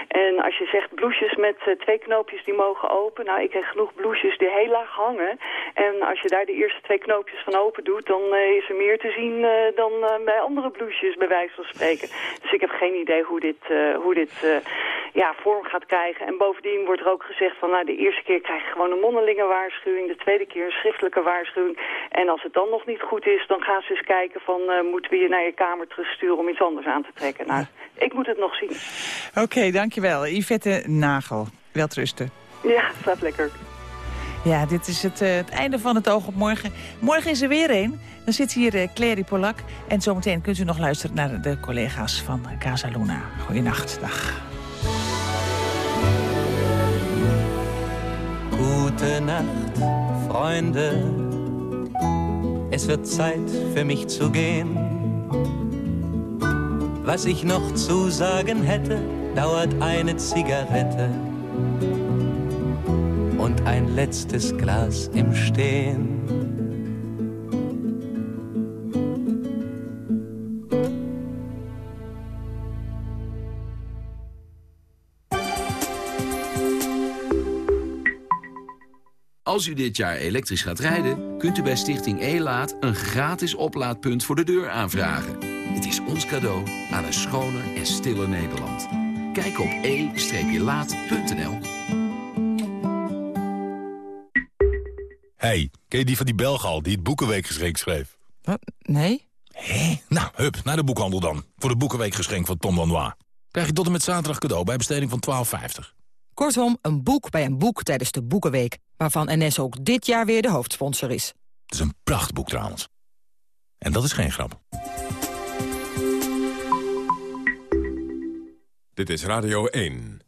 En als je zegt blouses met twee knoopjes die mogen open. Nou, ik heb genoeg blouses die heel laag hangen. En als je daar de eerste twee knoopjes van open doet, dan eh, is er meer te zien eh, dan eh, bij andere blouses, bij wijze van spreken. Dus ik heb geen idee hoe dit, hoe dit ja, vorm gaat krijgen. En bovendien wordt er ook gezegd van, nou, de eerste keer krijg je gewoon een mondelinge waarschuwing. De tweede keer een schriftelijke waarschuwing. En als het dan nog niet goed is, dan gaan ze eens kijken van, moeten we je naar je kamer terugsturen om iets anders aan te trekken. Nou, ik moet het nog zien. Oké, dankjewel. Yvette Nagel. Welterusten. Ja, staat lekker. Ja, dit is het, eh, het, einde van het oog op morgen. Morgen is er weer een. Dan zit hier uh, Clary Polak. En zometeen kunt u nog luisteren naar de collega's van Casa Luna. Goeienacht, dag. Gute Nacht, Freunde. Es wird Zeit für mich zu gehen. Was ich noch zu sagen hätte, dauert eine Zigarette und ein letztes Glas im Stehen. Als u dit jaar elektrisch gaat rijden, kunt u bij Stichting E-Laat... een gratis oplaadpunt voor de deur aanvragen. Het is ons cadeau aan een schoner en stiller Nederland. Kijk op e-laat.nl. Hey, ken je die van die Belg al die het Boekenweekgeschenk schreef? Nee. Hé? Nou, hup, naar de boekhandel dan. Voor de Boekenweekgeschenk van Tom Lanois. Krijg je tot en met zaterdag cadeau bij besteding van 12,50. Kortom, een boek bij een boek tijdens de Boekenweek... waarvan NS ook dit jaar weer de hoofdsponsor is. Het is een prachtboek trouwens. En dat is geen grap. Dit is Radio 1.